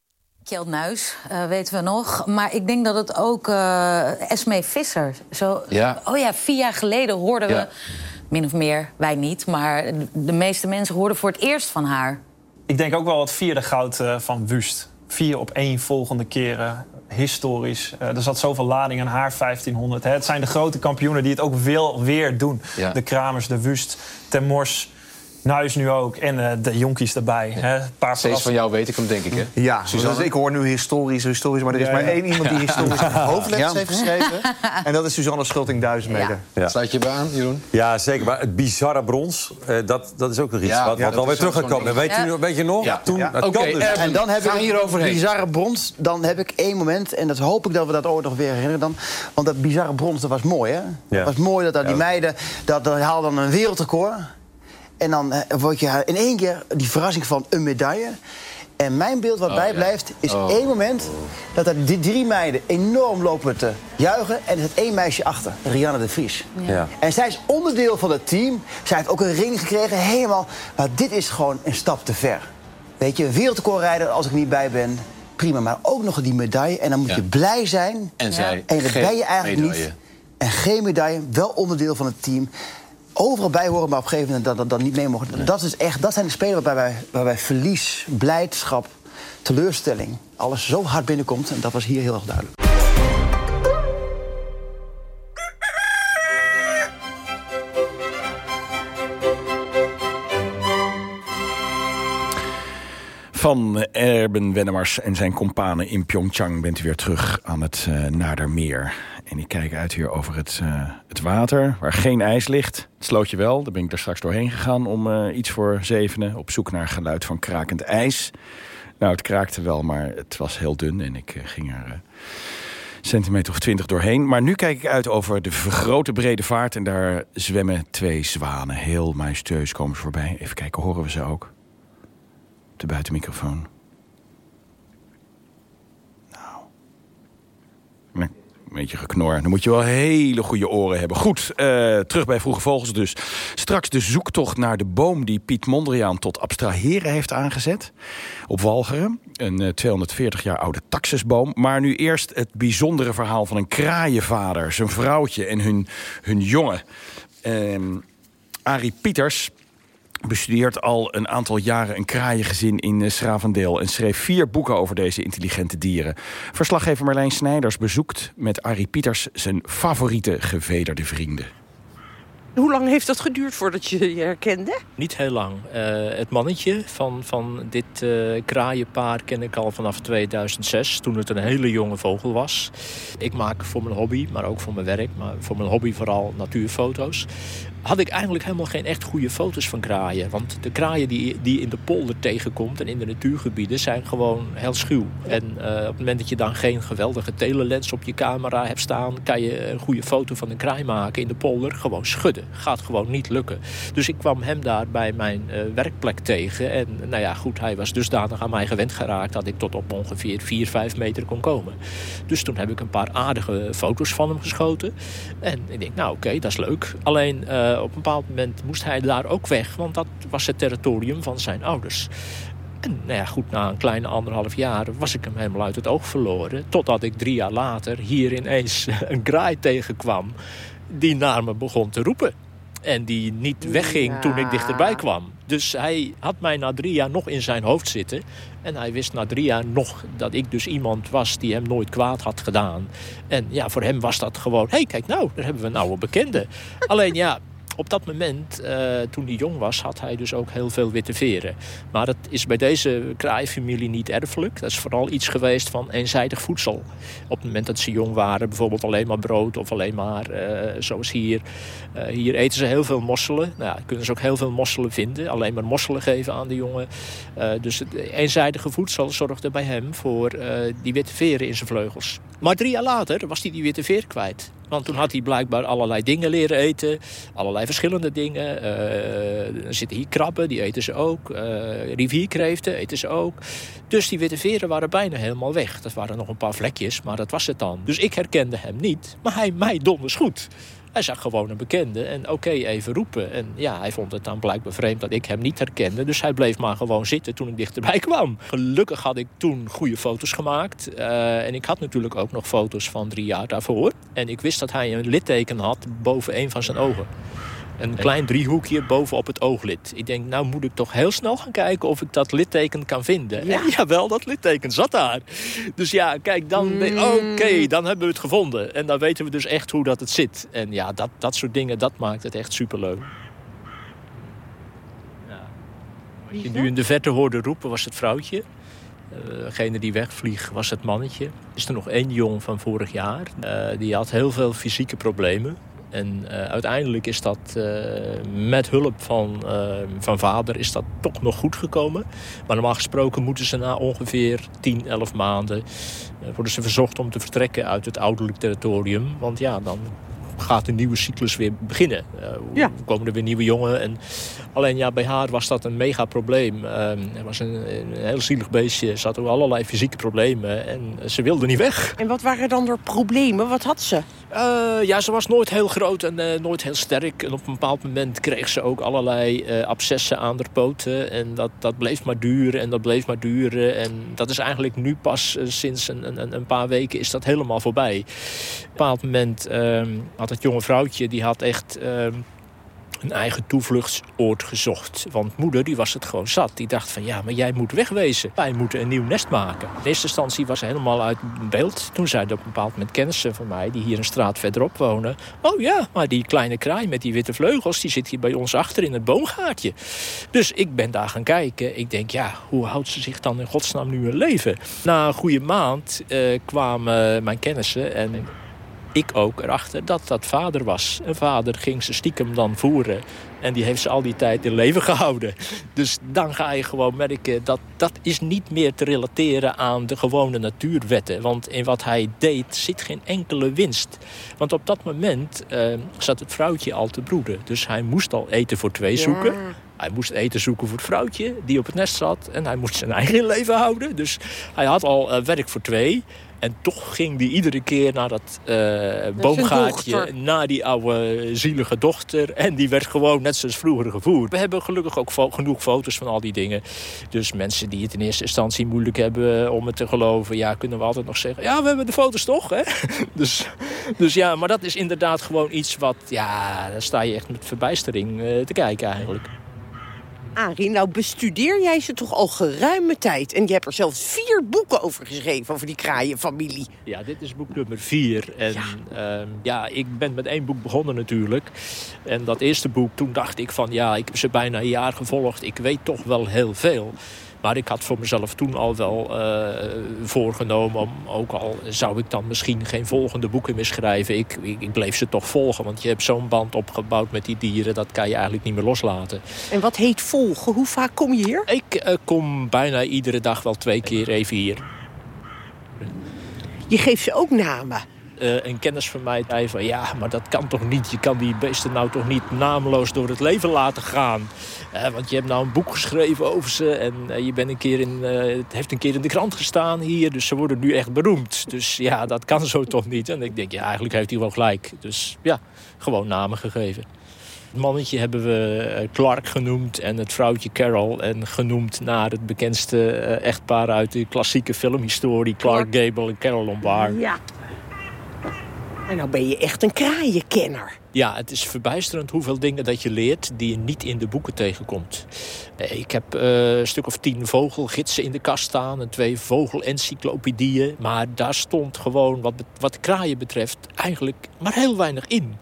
Kjeld Nuis, uh, weten we nog. Maar ik denk dat het ook uh, Esme Visser... Zo, ja. Oh ja, vier jaar geleden hoorden Ja. we... Min of meer, wij niet, maar de meeste mensen hoorden voor het eerst van haar. Ik denk ook wel het vierde goud eh, van Wust. Vier op één volgende keren. Historisch. Eh, er zat zoveel lading aan haar 1500. Hè. Het zijn de grote kampioenen die het ook wil weer doen. Ja. De Kramers, de Wust, Ten Mors, Nuis nu ook. En eh, de jonkies erbij. Hè. Een paar Steeds van jou weet ik hem, denk ik, hè? Ja, Suzanne? dus ik hoor nu historisch, historisch, maar er is Ja, maar ja. één iemand die historisch hoofdletters Ja. heeft geschreven. En dat is Suzanne Schulting Duizendmeter. Ja. Sluit je bij aan, Jeroen? Ja, zeker. Maar het bizarre brons, eh, dat, dat is ook nog iets Ja, wat, ja, wat alweer ook teruggekomen. Weet, u, weet je nog? Ja. Toen, Ja. het Oké, dus. Erwin, En dan heb ik hier overheen. bizarre brons. Dan heb ik één moment, en dat hoop ik dat we dat ooit nog weer herinneren. Dan, want dat bizarre brons, dat was mooi, hè? Dat was mooi dat, dat die meiden, dat, dat haalden dan een wereldrecord. En dan eh, word je in één keer die verrassing van een medaille. En mijn beeld wat Oh, bijblijft ja. is Oh. één moment... dat er die drie meiden enorm lopen te juichen... en er zit één meisje achter, Rianne de Vries. Ja. En zij is onderdeel van het team. Zij heeft ook een ring gekregen, helemaal. Maar dit is gewoon een stap te ver. Weet je, wereldrecordrijder als ik niet bij ben... prima, maar ook nog die medaille. En dan moet Ja. je blij zijn. En zij En dat ben je eigenlijk medaille. niet. En geen medaille, wel onderdeel van het team. Overal bij horen, maar op een gegeven moment dat dat, dat niet mee mogen. Dat, is echt, dat zijn de spelen waarbij wij, waarbij verlies, blijdschap, teleurstelling... alles zo hard binnenkomt. En dat was hier heel erg duidelijk. Van Erben Wennemars en zijn kompanen in Pyeongchang bent u weer terug aan het uh, Nadermeer. En ik kijk uit hier over het, uh, het water, waar geen ijs ligt. Het slootje wel, daar ben ik daar straks doorheen gegaan om uh, iets voor zevenen... op zoek naar geluid van krakend ijs. Nou, het kraakte wel, maar het was heel dun en ik uh, ging er centimeter of twintig doorheen. Maar nu kijk ik uit over de vergrote brede vaart... en daar zwemmen twee zwanen. Heel majestueus komen ze voorbij. Even kijken, horen we ze ook? de buitenmicrofoon. Nou. Een beetje geknor. Dan moet je wel hele goede oren hebben. Goed, uh, terug bij Vroege Vogels dus. Straks de zoektocht naar de boom die Piet Mondriaan tot abstraheren heeft aangezet. Op Walcheren. Een uh, 240 jaar oude taxusboom. Maar nu eerst het bijzondere verhaal van een kraaienvader. Zijn vrouwtje en hun, hun jongen. Uh, Arie Pieters bestudeert al een aantal jaren een kraaiengezin in Schravendeel... en schreef vier boeken over deze intelligente dieren. Verslaggever Marlijn Snijders bezoekt met Arie Pieters... zijn favoriete gevederde vrienden. Hoe lang heeft dat geduurd voordat je je herkende? Niet heel lang. Eh, het mannetje van, van dit uh, kraaienpaar ken ik al vanaf 2006, toen het een hele jonge vogel was. Ik maak voor mijn hobby, maar ook voor mijn werk, maar voor mijn hobby vooral natuurfoto's had ik eigenlijk helemaal geen echt goede foto's van kraaien. Want de kraaien die, die in de polder tegenkomt en in de natuurgebieden zijn gewoon heel schuw. En uh, op het moment dat je dan geen geweldige telelens op je camera hebt staan... kan je een goede foto van een kraai maken in de polder. Gewoon schudden. Gaat gewoon niet lukken. Dus ik kwam hem daar bij mijn uh, werkplek tegen. En nou ja, goed, hij was dusdanig aan mij gewend geraakt... dat ik tot op ongeveer 4, 5 meter kon komen. Dus toen heb ik een paar aardige foto's van hem geschoten. En ik denk, nou oké, dat is leuk. Alleen... Uh, op een bepaald moment moest hij daar ook weg, want dat was het territorium van zijn ouders. En nou ja, goed, na een kleine anderhalf jaar was ik hem helemaal uit het oog verloren. Totdat ik drie jaar later hier ineens een graai tegenkwam die naar me begon te roepen. En die niet wegging toen ik dichterbij kwam. Dus hij had mij na drie jaar nog in zijn hoofd zitten. En hij wist na drie jaar nog dat ik dus iemand was die hem nooit kwaad had gedaan. En ja, voor hem was dat gewoon... hé, hey, kijk nou, daar hebben we nou een bekende. Alleen ja, op dat moment, uh, toen hij jong was, had hij dus ook heel veel witte veren. Maar dat is bij deze kraaifamilie niet erfelijk. Dat is vooral iets geweest van eenzijdig voedsel. Op het moment dat ze jong waren, bijvoorbeeld alleen maar brood of alleen maar, uh, zoals hier. Uh, hier eten ze heel veel mosselen. Nou, ja, kunnen ze ook heel veel mosselen vinden. Alleen maar mosselen geven aan de jongen. dus het eenzijdige voedsel zorgde bij hem voor die witte veren in zijn vleugels. Maar drie jaar later was hij die witte veer kwijt. Want toen had hij blijkbaar allerlei dingen leren eten. Allerlei verschillende dingen. Uh, er zitten hier krabben, die eten ze ook. Uh, rivierkreeften eten ze ook. Dus die witte veren waren bijna helemaal weg. Dat waren nog een paar vlekjes, maar dat was het dan. Dus ik herkende hem niet, maar hij mij donders goed. Hij zag gewoon een bekende en oké, even roepen. En ja, hij vond het dan blijkbaar vreemd dat ik hem niet herkende. Dus hij bleef maar gewoon zitten toen ik dichterbij kwam. Gelukkig had ik toen goede foto's gemaakt. Uh, en ik had natuurlijk ook nog foto's van drie jaar daarvoor. En ik wist dat hij een litteken had boven een van zijn ogen. Een klein driehoekje bovenop het ooglid. Ik denk, nou moet ik toch heel snel gaan kijken of ik dat litteken kan vinden. Ja. En jawel, dat litteken zat daar. Dus ja, kijk, dan mm. oké, dan hebben we het gevonden. En dan weten we dus echt hoe dat het zit. En ja, dat, dat soort dingen, dat maakt het echt superleuk. Ja. Als je nu in de verte hoorde roepen, was het vrouwtje. Uh, degene die wegvliegt was het mannetje. Is er nog één jong van vorig jaar. Uh, die had heel veel fysieke problemen. En uh, uiteindelijk is dat uh, met hulp van, uh, van vader is dat toch nog goed gekomen. Maar normaal gesproken moeten ze na ongeveer 10, 11 maanden... worden ze verzocht om te vertrekken uit het ouderlijk territorium. Want ja, dan gaat een nieuwe cyclus weer beginnen. Uh, ja. komen er weer nieuwe jongen. En alleen ja, bij haar was dat een mega probleem. Uh, er was een, een, heel zielig beestje. Ze had ook allerlei fysieke problemen. En ze wilde niet weg. En wat waren dan door problemen? Wat had ze? Uh, ja, ze was nooit heel groot en uh, nooit heel sterk. En op een bepaald moment kreeg ze ook allerlei uh, abscessen aan haar poten. En dat, dat bleef maar duren en dat bleef maar duren. En dat is eigenlijk nu pas sinds een, een, een, paar weken is dat helemaal voorbij. Op een bepaald moment ehm, had het jonge vrouwtje... die had echt ehm, een eigen toevluchtsoord gezocht. Want moeder die was het gewoon zat. Die dacht van ja, maar jij moet wegwezen. Wij moeten een nieuw nest maken. In eerste instantie was ze helemaal uit beeld. Toen zeiden op een bepaald moment kennissen van mij... die hier een straat verderop wonen... oh ja, maar die kleine kraai met die witte vleugels... die zit hier bij ons achter in het boomgaatje. Dus ik ben daar gaan kijken. Ik denk ja, hoe houdt ze zich dan in godsnaam nu een leven? Na een goede maand uh, kwamen mijn kennissen... en ik ook erachter dat dat vader was. Een vader ging ze stiekem dan voeren. En die heeft ze al die tijd in leven gehouden. Dus dan ga je gewoon merken dat dat is niet meer te relateren aan de gewone natuurwetten. Want in wat hij deed zit geen enkele winst. Want op dat moment uh, zat het vrouwtje al te broeden. Dus hij moest al eten voor twee zoeken. Hij moest eten zoeken voor het vrouwtje die op het nest zat. En hij moest zijn eigen leven houden. Dus hij had al uh, werk voor twee. En toch ging die iedere keer naar dat uh, boomgaatje, naar die oude zielige dochter. En die werd gewoon net zoals vroeger gevoerd. We hebben gelukkig ook fo genoeg foto's van al die dingen. Dus mensen die het in eerste instantie moeilijk hebben om het te geloven... ja, kunnen we altijd nog zeggen, ja, we hebben de foto's toch, hè? dus, dus ja, maar dat is inderdaad gewoon iets wat... ja, daar sta je echt met verbijstering uh, te kijken eigenlijk. Arie, nou bestudeer jij ze toch al geruime tijd. En je hebt er zelfs vier boeken over geschreven, over die kraaienfamilie. Ja, dit is boek nummer vier. En ja. ja, ik ben met één boek begonnen natuurlijk. En dat eerste boek, toen dacht ik van ja, ik heb ze bijna een jaar gevolgd. Ik weet toch wel heel veel. Maar ik had voor mezelf toen al wel uh, voorgenomen... Om, ook al zou ik dan misschien geen volgende boeken meer schrijven... Ik, ik, ik bleef ze toch volgen, want je hebt zo'n band opgebouwd met die dieren... dat kan je eigenlijk niet meer loslaten. En wat heet volgen? Hoe vaak kom je hier? Ik uh, kom bijna iedere dag wel twee keer even hier. Je geeft ze ook namen? Uh, een kennis van mij zei van ja, maar dat kan toch niet. Je kan die beesten nou toch niet nameloos door het leven laten gaan. Uh, want je hebt nou een boek geschreven over ze en uh, je bent een keer in, het heeft een keer in de krant gestaan hier. Dus ze worden nu echt beroemd. Dus ja, dat kan zo toch niet. En ik denk ja, eigenlijk heeft hij wel gelijk. Dus ja, gewoon namen gegeven. Het mannetje hebben we Clark genoemd en het vrouwtje Carol. En genoemd naar het bekendste echtpaar uit de klassieke filmhistorie. Clark Gable en Carol Lombard. Ja. En nou ben je echt een kraaienkenner. Ja, het is verbijsterend hoeveel dingen dat je leert die je niet in de boeken tegenkomt. Ik heb uh, een stuk of tien vogelgidsen in de kast staan en twee vogelencyclopedieën. Maar daar stond gewoon, wat, wat kraaien betreft, eigenlijk maar heel weinig in.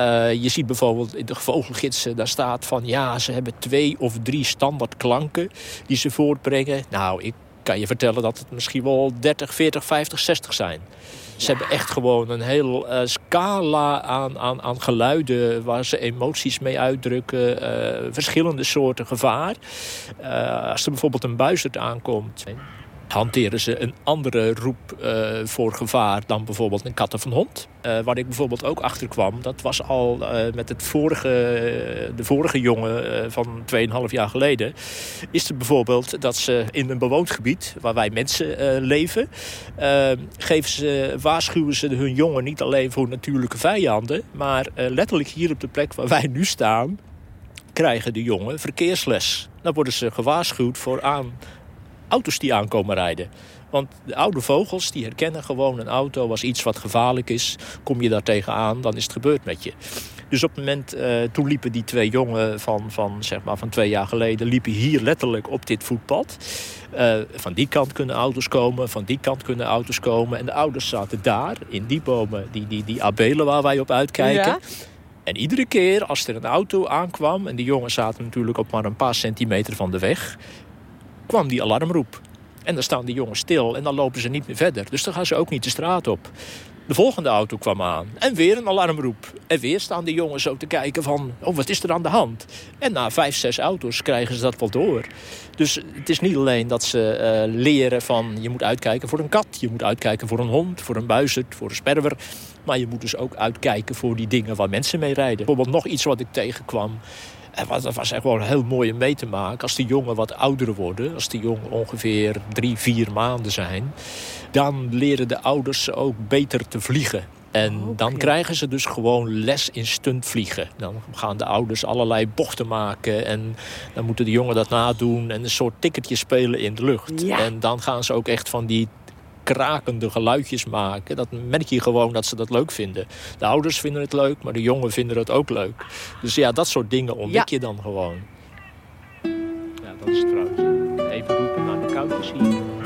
Uh, je ziet bijvoorbeeld in de vogelgidsen, daar staat van ja, ze hebben twee of drie standaard klanken die ze voortbrengen. Nou, ik kan je vertellen dat het misschien wel 30, 40, 50, 60 zijn. Ze hebben echt gewoon een heel uh, scala aan, aan, aan geluiden waar ze emoties mee uitdrukken. Uh, verschillende soorten gevaar. Uh, als er bijvoorbeeld een buizerd aankomt hanteren ze een andere roep uh, voor gevaar dan bijvoorbeeld een kat of een hond. Uh, waar ik bijvoorbeeld ook achter kwam, dat was al uh, met het vorige, de vorige jongen van 2,5 jaar geleden. Is het bijvoorbeeld dat ze in een bewoond gebied waar wij mensen leven, geven ze, waarschuwen ze hun jongen niet alleen voor natuurlijke vijanden, maar letterlijk hier op de plek waar wij nu staan, krijgen de jongen verkeersles. Dan worden ze gewaarschuwd voor aan auto's die aankomen rijden. Want de oude vogels die herkennen gewoon een auto als iets wat gevaarlijk is. Kom je daar tegenaan, dan is het gebeurd met je. Dus op het moment, uh, toen liepen die twee jongen van, van, zeg maar, van twee jaar geleden... liepen hier letterlijk op dit voetpad. Uh, van die kant kunnen auto's komen, van die kant kunnen auto's komen. En de ouders zaten daar, in die bomen, die, die, die abelen waar wij op uitkijken... Ja. En iedere keer als er een auto aankwam... en die jongens zaten natuurlijk op maar een paar centimeter van de weg kwam die alarmroep. En dan staan die jongens stil en dan lopen ze niet meer verder. Dus dan gaan ze ook niet de straat op. De volgende auto kwam aan en weer een alarmroep. En weer staan die jongens zo te kijken van, oh wat is er aan de hand? En na vijf, zes auto's krijgen ze dat wel door. Dus het is niet alleen dat ze uh, leren van, je moet uitkijken voor een kat. Je moet uitkijken voor een hond, voor een buizerd, voor een sperwer. Maar je moet dus ook uitkijken voor die dingen waar mensen mee rijden. Bijvoorbeeld nog iets wat ik tegenkwam. Dat was echt wel heel mooi om mee te maken. Als die jongen wat ouder worden, als die jongen ongeveer drie, vier maanden zijn... dan leren de ouders ook beter te vliegen. En dan krijgen ze dus gewoon les in stuntvliegen. Dan gaan de ouders allerlei bochten maken. En dan moeten de jongen dat nadoen. En een soort ticketje spelen in de lucht. Ja. En dan gaan ze ook echt van die krakende geluidjes maken. Dat merk je gewoon dat ze dat leuk vinden. De ouders vinden het leuk, maar de jongen vinden het ook leuk. Dus ja, dat soort dingen ontdek ja. je dan gewoon. Ja, dat is het trouwens. Even roepen naar de koudjes hier.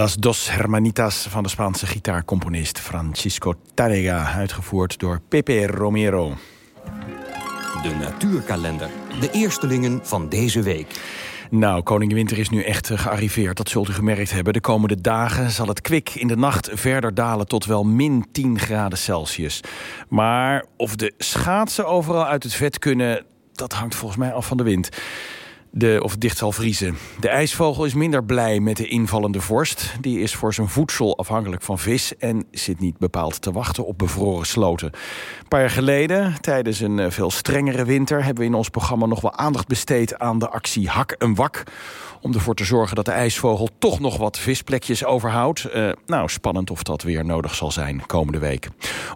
Las Dos Hermanitas van de Spaanse gitaarcomponist Francisco Tárrega, uitgevoerd door Pepe Romero. De natuurkalender. De eerstelingen van deze week. Nou, Koning Winter is nu echt eh, gearriveerd, dat zult u gemerkt hebben. De komende dagen zal het kwik in de nacht verder dalen tot wel min 10 graden Celsius. Maar of de schaatsen overal uit het vet kunnen, dat hangt volgens mij af van de wind de, of dicht zal vriezen. De ijsvogel is minder blij met de invallende vorst. Die is voor zijn voedsel afhankelijk van vis... en zit niet bepaald te wachten op bevroren sloten. Een paar jaar geleden, tijdens een eh, veel strengere winter... hebben we in ons programma nog wel aandacht besteed aan de actie Hak en Wak om ervoor te zorgen dat de ijsvogel toch nog wat visplekjes overhoudt. Uh, nou, spannend of dat weer nodig zal zijn komende week.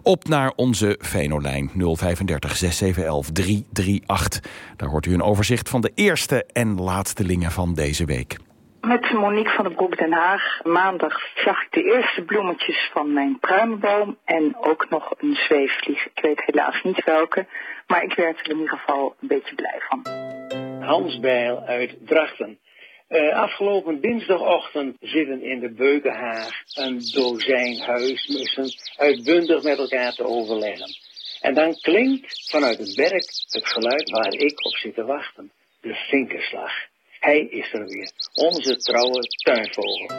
Op naar onze Venolijn 035 6711 338. Daar hoort u een overzicht van de eerste en laatste van deze week. Met Monique van den Broek Den Haag. Maandag zag ik de eerste bloemetjes van mijn pruimenboom en ook nog een zweefvlieg. Ik weet helaas niet welke, maar ik werd er in ieder geval een beetje blij van. Hans Bijl uit Drachten. Uh, afgelopen dinsdagochtend zitten in de Beukenhaag een dozijn huismussen uitbundig met elkaar te overleggen. En dan klinkt vanuit het berk het geluid waar ik op zit te wachten. De vinkerslag. Hij is er weer, onze trouwe tuinvogel.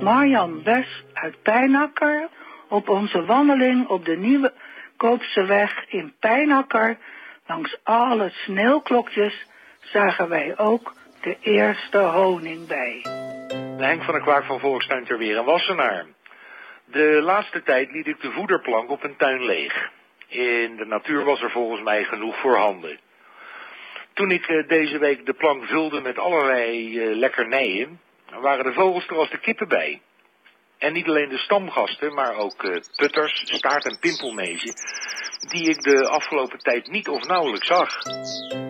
Marjan Wes uit Pijnakker. Op onze wandeling op de nieuwe Koopseweg in Pijnakker, langs alle sneeuwklokjes, zagen wij ook de eerste honing bij. Henk van der Kwaak van Volkstuin ter Weer en Wassenaar. De laatste tijd liet ik de voederplank op een tuin leeg. In de natuur was er volgens mij genoeg voorhanden. Toen ik eh, deze week de plank vulde met allerlei uh, lekkernijen, waren de vogels er als de kippen bij. En niet alleen de stamgasten, maar ook uh, putters, staart- en pimpelmezen, die ik de afgelopen tijd niet of nauwelijks zag.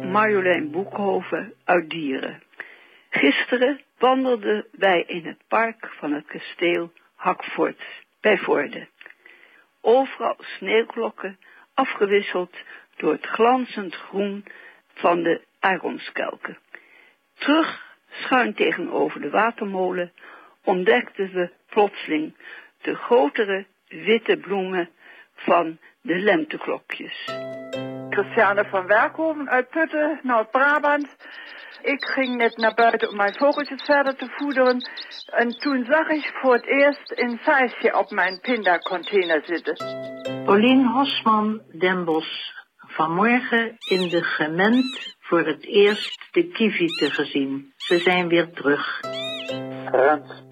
Marjolein Boekhoven uit Dieren. Gisteren wandelden wij in het park van het kasteel Hakvoort bij Voorde. Overal sneeuwklokken, afgewisseld door het glanzend groen van de aronskelken. Terug, schuin tegenover de watermolen, ontdekten we plotseling de grotere witte bloemen van de lenteklokjes. Christiane van Werkhoven uit Putten, Noord-Brabant. Ik ging net naar buiten om mijn vogeltjes verder te voederen. En toen zag ik voor het eerst een vijsje op mijn pindacontainer zitten. Pauline Hosman Den Bosch. Vanmorgen in de Gement voor het eerst de kievieten gezien. Ze zijn weer terug. Rens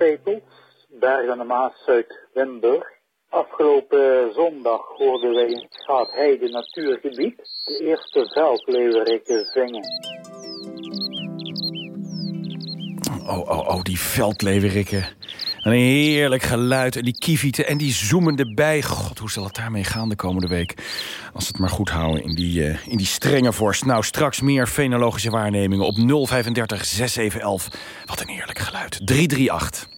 Petels, Bergen de Maas, Zuid-Limburg. Afgelopen zondag hoorden wij in het Schaapheide Natuurgebied de eerste veldleeuweriken zingen. Oh, oh, oh, die veldleeuweriken. een heerlijk geluid en die kievieten en die zoemende bij. God, hoe zal het daarmee gaan de komende week? Als we het maar goed houden in die, uh, in die strenge vorst. Nou, straks meer fenologische waarnemingen op 035 6711. Wat een heerlijk geluid. 338.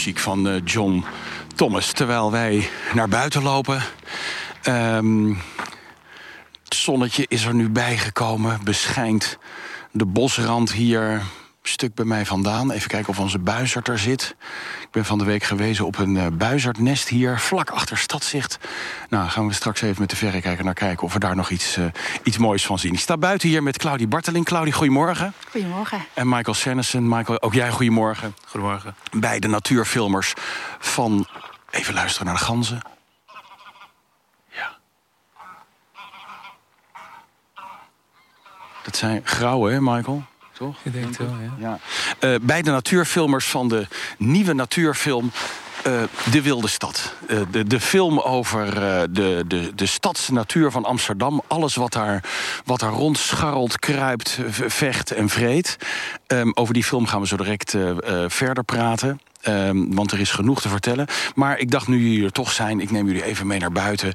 Harpmuziek van eh, John Thomas. Terwijl wij naar buiten lopen. Ehm, het zonnetje is er nu bijgekomen. Beschijnt de bosrand hier stuk bij mij vandaan. Even kijken of onze buizerd er zit. Ik ben van de week gewezen op een uh, buizerdnest hier, vlak achter Stadzicht. Nou, gaan we straks even met de verrekijker naar kijken... of we daar nog iets, uh, iets moois van zien. Ik sta buiten hier met Claudie Barteling. Claudie, goedemorgen. Goedemorgen. En Michael Sennison. Michael, ook jij goedemorgen. Goedemorgen. Beide natuurfilmers van... Even luisteren naar de ganzen. Ja. Dat zijn grauwe, hè, Michael? Toch? Ik denk het wel, ja. ja. Uh, beide natuurfilmers van de nieuwe natuurfilm uh, De Wilde Stad. Uh, de, de film over de, de, de stadsnatuur van Amsterdam. Alles wat daar, wat daar rondscharrelt, kruipt, vecht en vreet. Um, over die film gaan we zo direct verder praten. Um, want er is genoeg te vertellen. Maar ik dacht, nu jullie er toch zijn, ik neem jullie even mee naar buiten.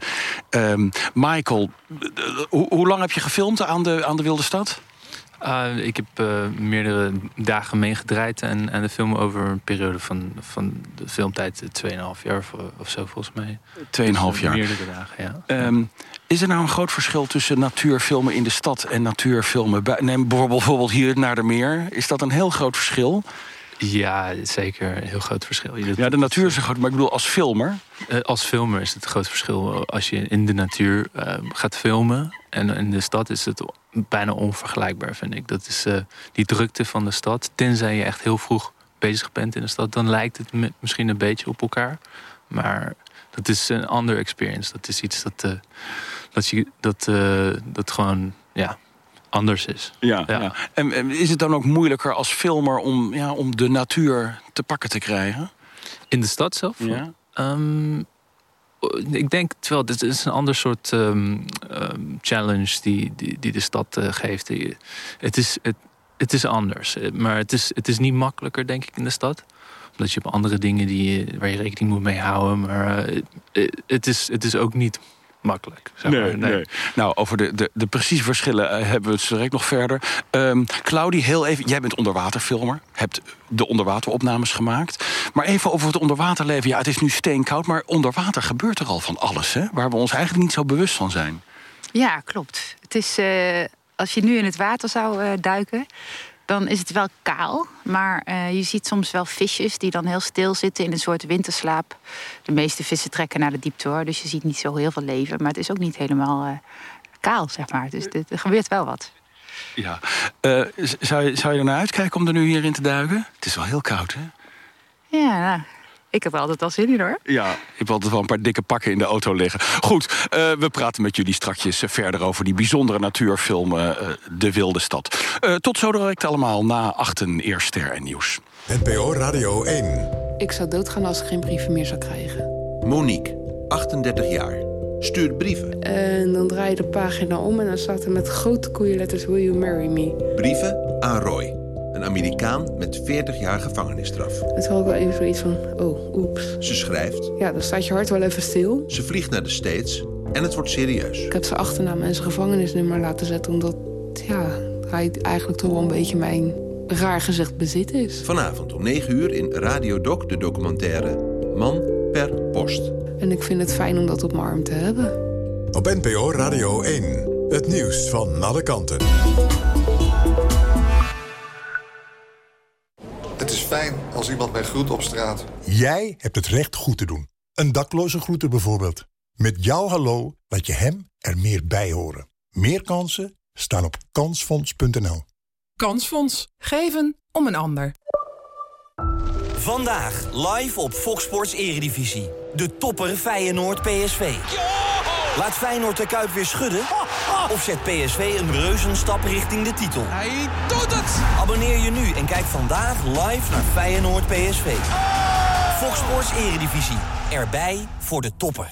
Um, Michael, hoe lang heb je gefilmd aan de, aan de Wilde Stad? Uh, ik heb uh, meerdere dagen meegedraaid en, en de film over een periode van, van de filmtijd 2,5 jaar of, of, zo volgens mij. 2,5 dus jaar. Meerdere dagen, ja. Um, is er nou een groot verschil tussen natuurfilmen in de stad en natuurfilmen? Neem bijvoorbeeld, bijvoorbeeld hier naar de meer. Is dat een heel groot verschil? Ja, zeker een heel groot verschil. Ja, de natuur is een groot, maar ik bedoel als filmer. Uh, als filmer is het een groot verschil. Als je in de natuur uh, gaat filmen en in de stad is het bijna onvergelijkbaar, vind ik. Dat is uh, die drukte van de stad. Tenzij je echt heel vroeg bezig bent in de stad, dan lijkt het misschien een beetje op elkaar. Maar dat is een andere experience. Dat is iets dat, dat, je, dat, dat gewoon ja, anders is. Ja, ja. ja. En, en, is het dan ook moeilijker als filmer om, ja, om de natuur te pakken te krijgen? In de stad zelf? Ja. Um, ik denk wel, dit is een ander soort um, um, challenge die, die, die, de stad uh, geeft. Het is, het, het is anders, maar het is, het is niet makkelijker, denk ik, in de stad omdat je hebt andere dingen die, waar je rekening moet mee houden. Maar uh, het, is, het is ook niet makkelijk. Zeg Nee, maar. nee. Nou, over de, de, de precieze verschillen eh, hebben we het direct nog verder. Ehm Claudie, heel even. Jij bent onderwaterfilmer. Hebt de onderwateropnames gemaakt. Maar even over het onderwaterleven. Ja, het is nu steenkoud, maar onder water gebeurt er al van alles, hè? Waar we ons eigenlijk niet zo bewust van zijn. Ja, klopt. Het is, eh, als je nu in het water zou eh, duiken, dan is het wel kaal. Maar eh, je ziet soms wel visjes die dan heel stil zitten in een soort winterslaap. De meeste vissen trekken naar de diepte hoor, dus je ziet niet zo heel veel leven. Maar het is ook niet helemaal eh, kaal, zeg maar. Dus er er gebeurt wel wat. Ja. Eh, zou, je, zou je er naar uitkijken om er nu hierin te duiken? Het is wel heel koud, hè? Ja, nou, ik heb er altijd al zin in hoor. Ja, ik heb altijd wel een paar dikke pakken in de auto liggen. Goed, eh, we praten met jullie strakjes eh, verder over die bijzondere natuurfilm eh, De Wilde Stad. Eh, tot zo direct allemaal na achten eerster en nieuws. NPO Radio 1. Ik zou doodgaan als ik geen brieven meer zou krijgen. Monique, 38 jaar. Stuurt brieven. En dan draai je de pagina om en dan staat er met grote koeienletters... Will you marry me? Brieven aan Roy. Een Amerikaan met 40 jaar gevangenisstraf. En toen had ik wel even zoiets van, oh, oeps. Ze schrijft, Ja, dan staat je hart wel even stil. ze vliegt naar de States en het wordt serieus. Ik heb zijn achternaam en zijn gevangenisnummer laten zetten... omdat, ja, hij eigenlijk toch wel een beetje mijn raar gezegd bezit is. Vanavond om 9 uur in Radio Doc de documentaire Man per Post. En ik vind het fijn om dat op mijn arm te hebben. Op NPO Radio 1. Het nieuws van alle kanten. Het is fijn als iemand mij groet op straat. Jij hebt het recht goed te doen. Een dakloze groeten bijvoorbeeld. Met jouw hallo laat je hem er meer bij horen. Meer kansen staan op kansfonds.nl. Kansfonds. Geven om een ander. Vandaag live op Fox Sports Eredivisie. De topper Feyenoord PSV. Laat Feyenoord de Kuip weer schudden? Of zet PSV een reuzenstap richting de titel? Hij doet het! Abonneer je nu en kijk vandaag live naar Feyenoord PSV. Fox Sports Eredivisie. Erbij voor de toppen.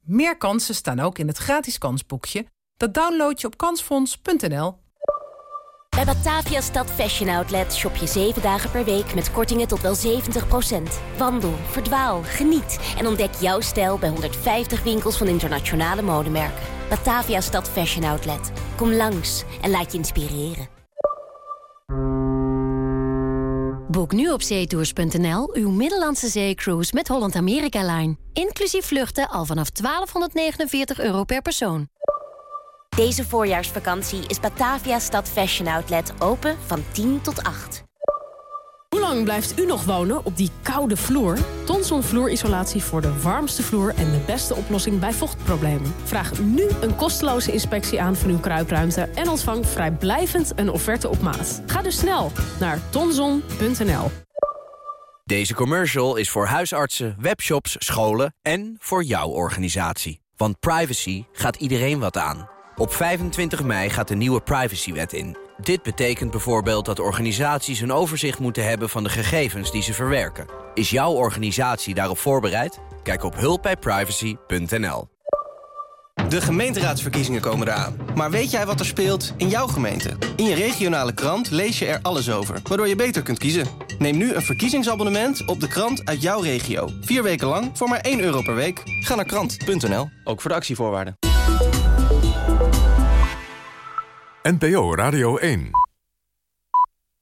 Meer kansen staan ook in het gratis kansboekje. Dat download je op kansfonds.nl. Bij Batavia Stad Fashion Outlet shop je 7 dagen per week met kortingen tot wel 70%. Wandel, verdwaal, geniet en ontdek jouw stijl bij 150 winkels van internationale modemerken. Batavia Stad Fashion Outlet. Kom langs en laat je inspireren. Boek nu op zeetours.nl uw Middellandse zeecruise met Holland America Line. Inclusief vluchten al vanaf 1249 euro per persoon. Deze voorjaarsvakantie is Batavia Stad Fashion Outlet open van 10 tot 8. Hoe lang blijft u nog wonen op die koude vloer? Tonson vloerisolatie voor de warmste vloer en de beste oplossing bij vochtproblemen. Vraag nu een kosteloze inspectie aan van uw kruipruimte en ontvang vrijblijvend een offerte op maat. Ga dus snel naar tonson.nl. Deze commercial is voor huisartsen, webshops, scholen en voor jouw organisatie. Want privacy gaat iedereen wat aan. Op 25 mei gaat de nieuwe privacywet in. Dit betekent bijvoorbeeld dat organisaties een overzicht moeten hebben van de gegevens die ze verwerken. Is jouw organisatie daarop voorbereid? Kijk op hulpbijprivacy.nl. De gemeenteraadsverkiezingen komen eraan. Maar weet jij wat er speelt in jouw gemeente? In je regionale krant lees je er alles over, waardoor je beter kunt kiezen. Neem nu een verkiezingsabonnement op de krant uit jouw regio. Vier weken lang voor maar 1 euro per week. Ga naar krant.nl, ook voor de actievoorwaarden. NPO Radio 1.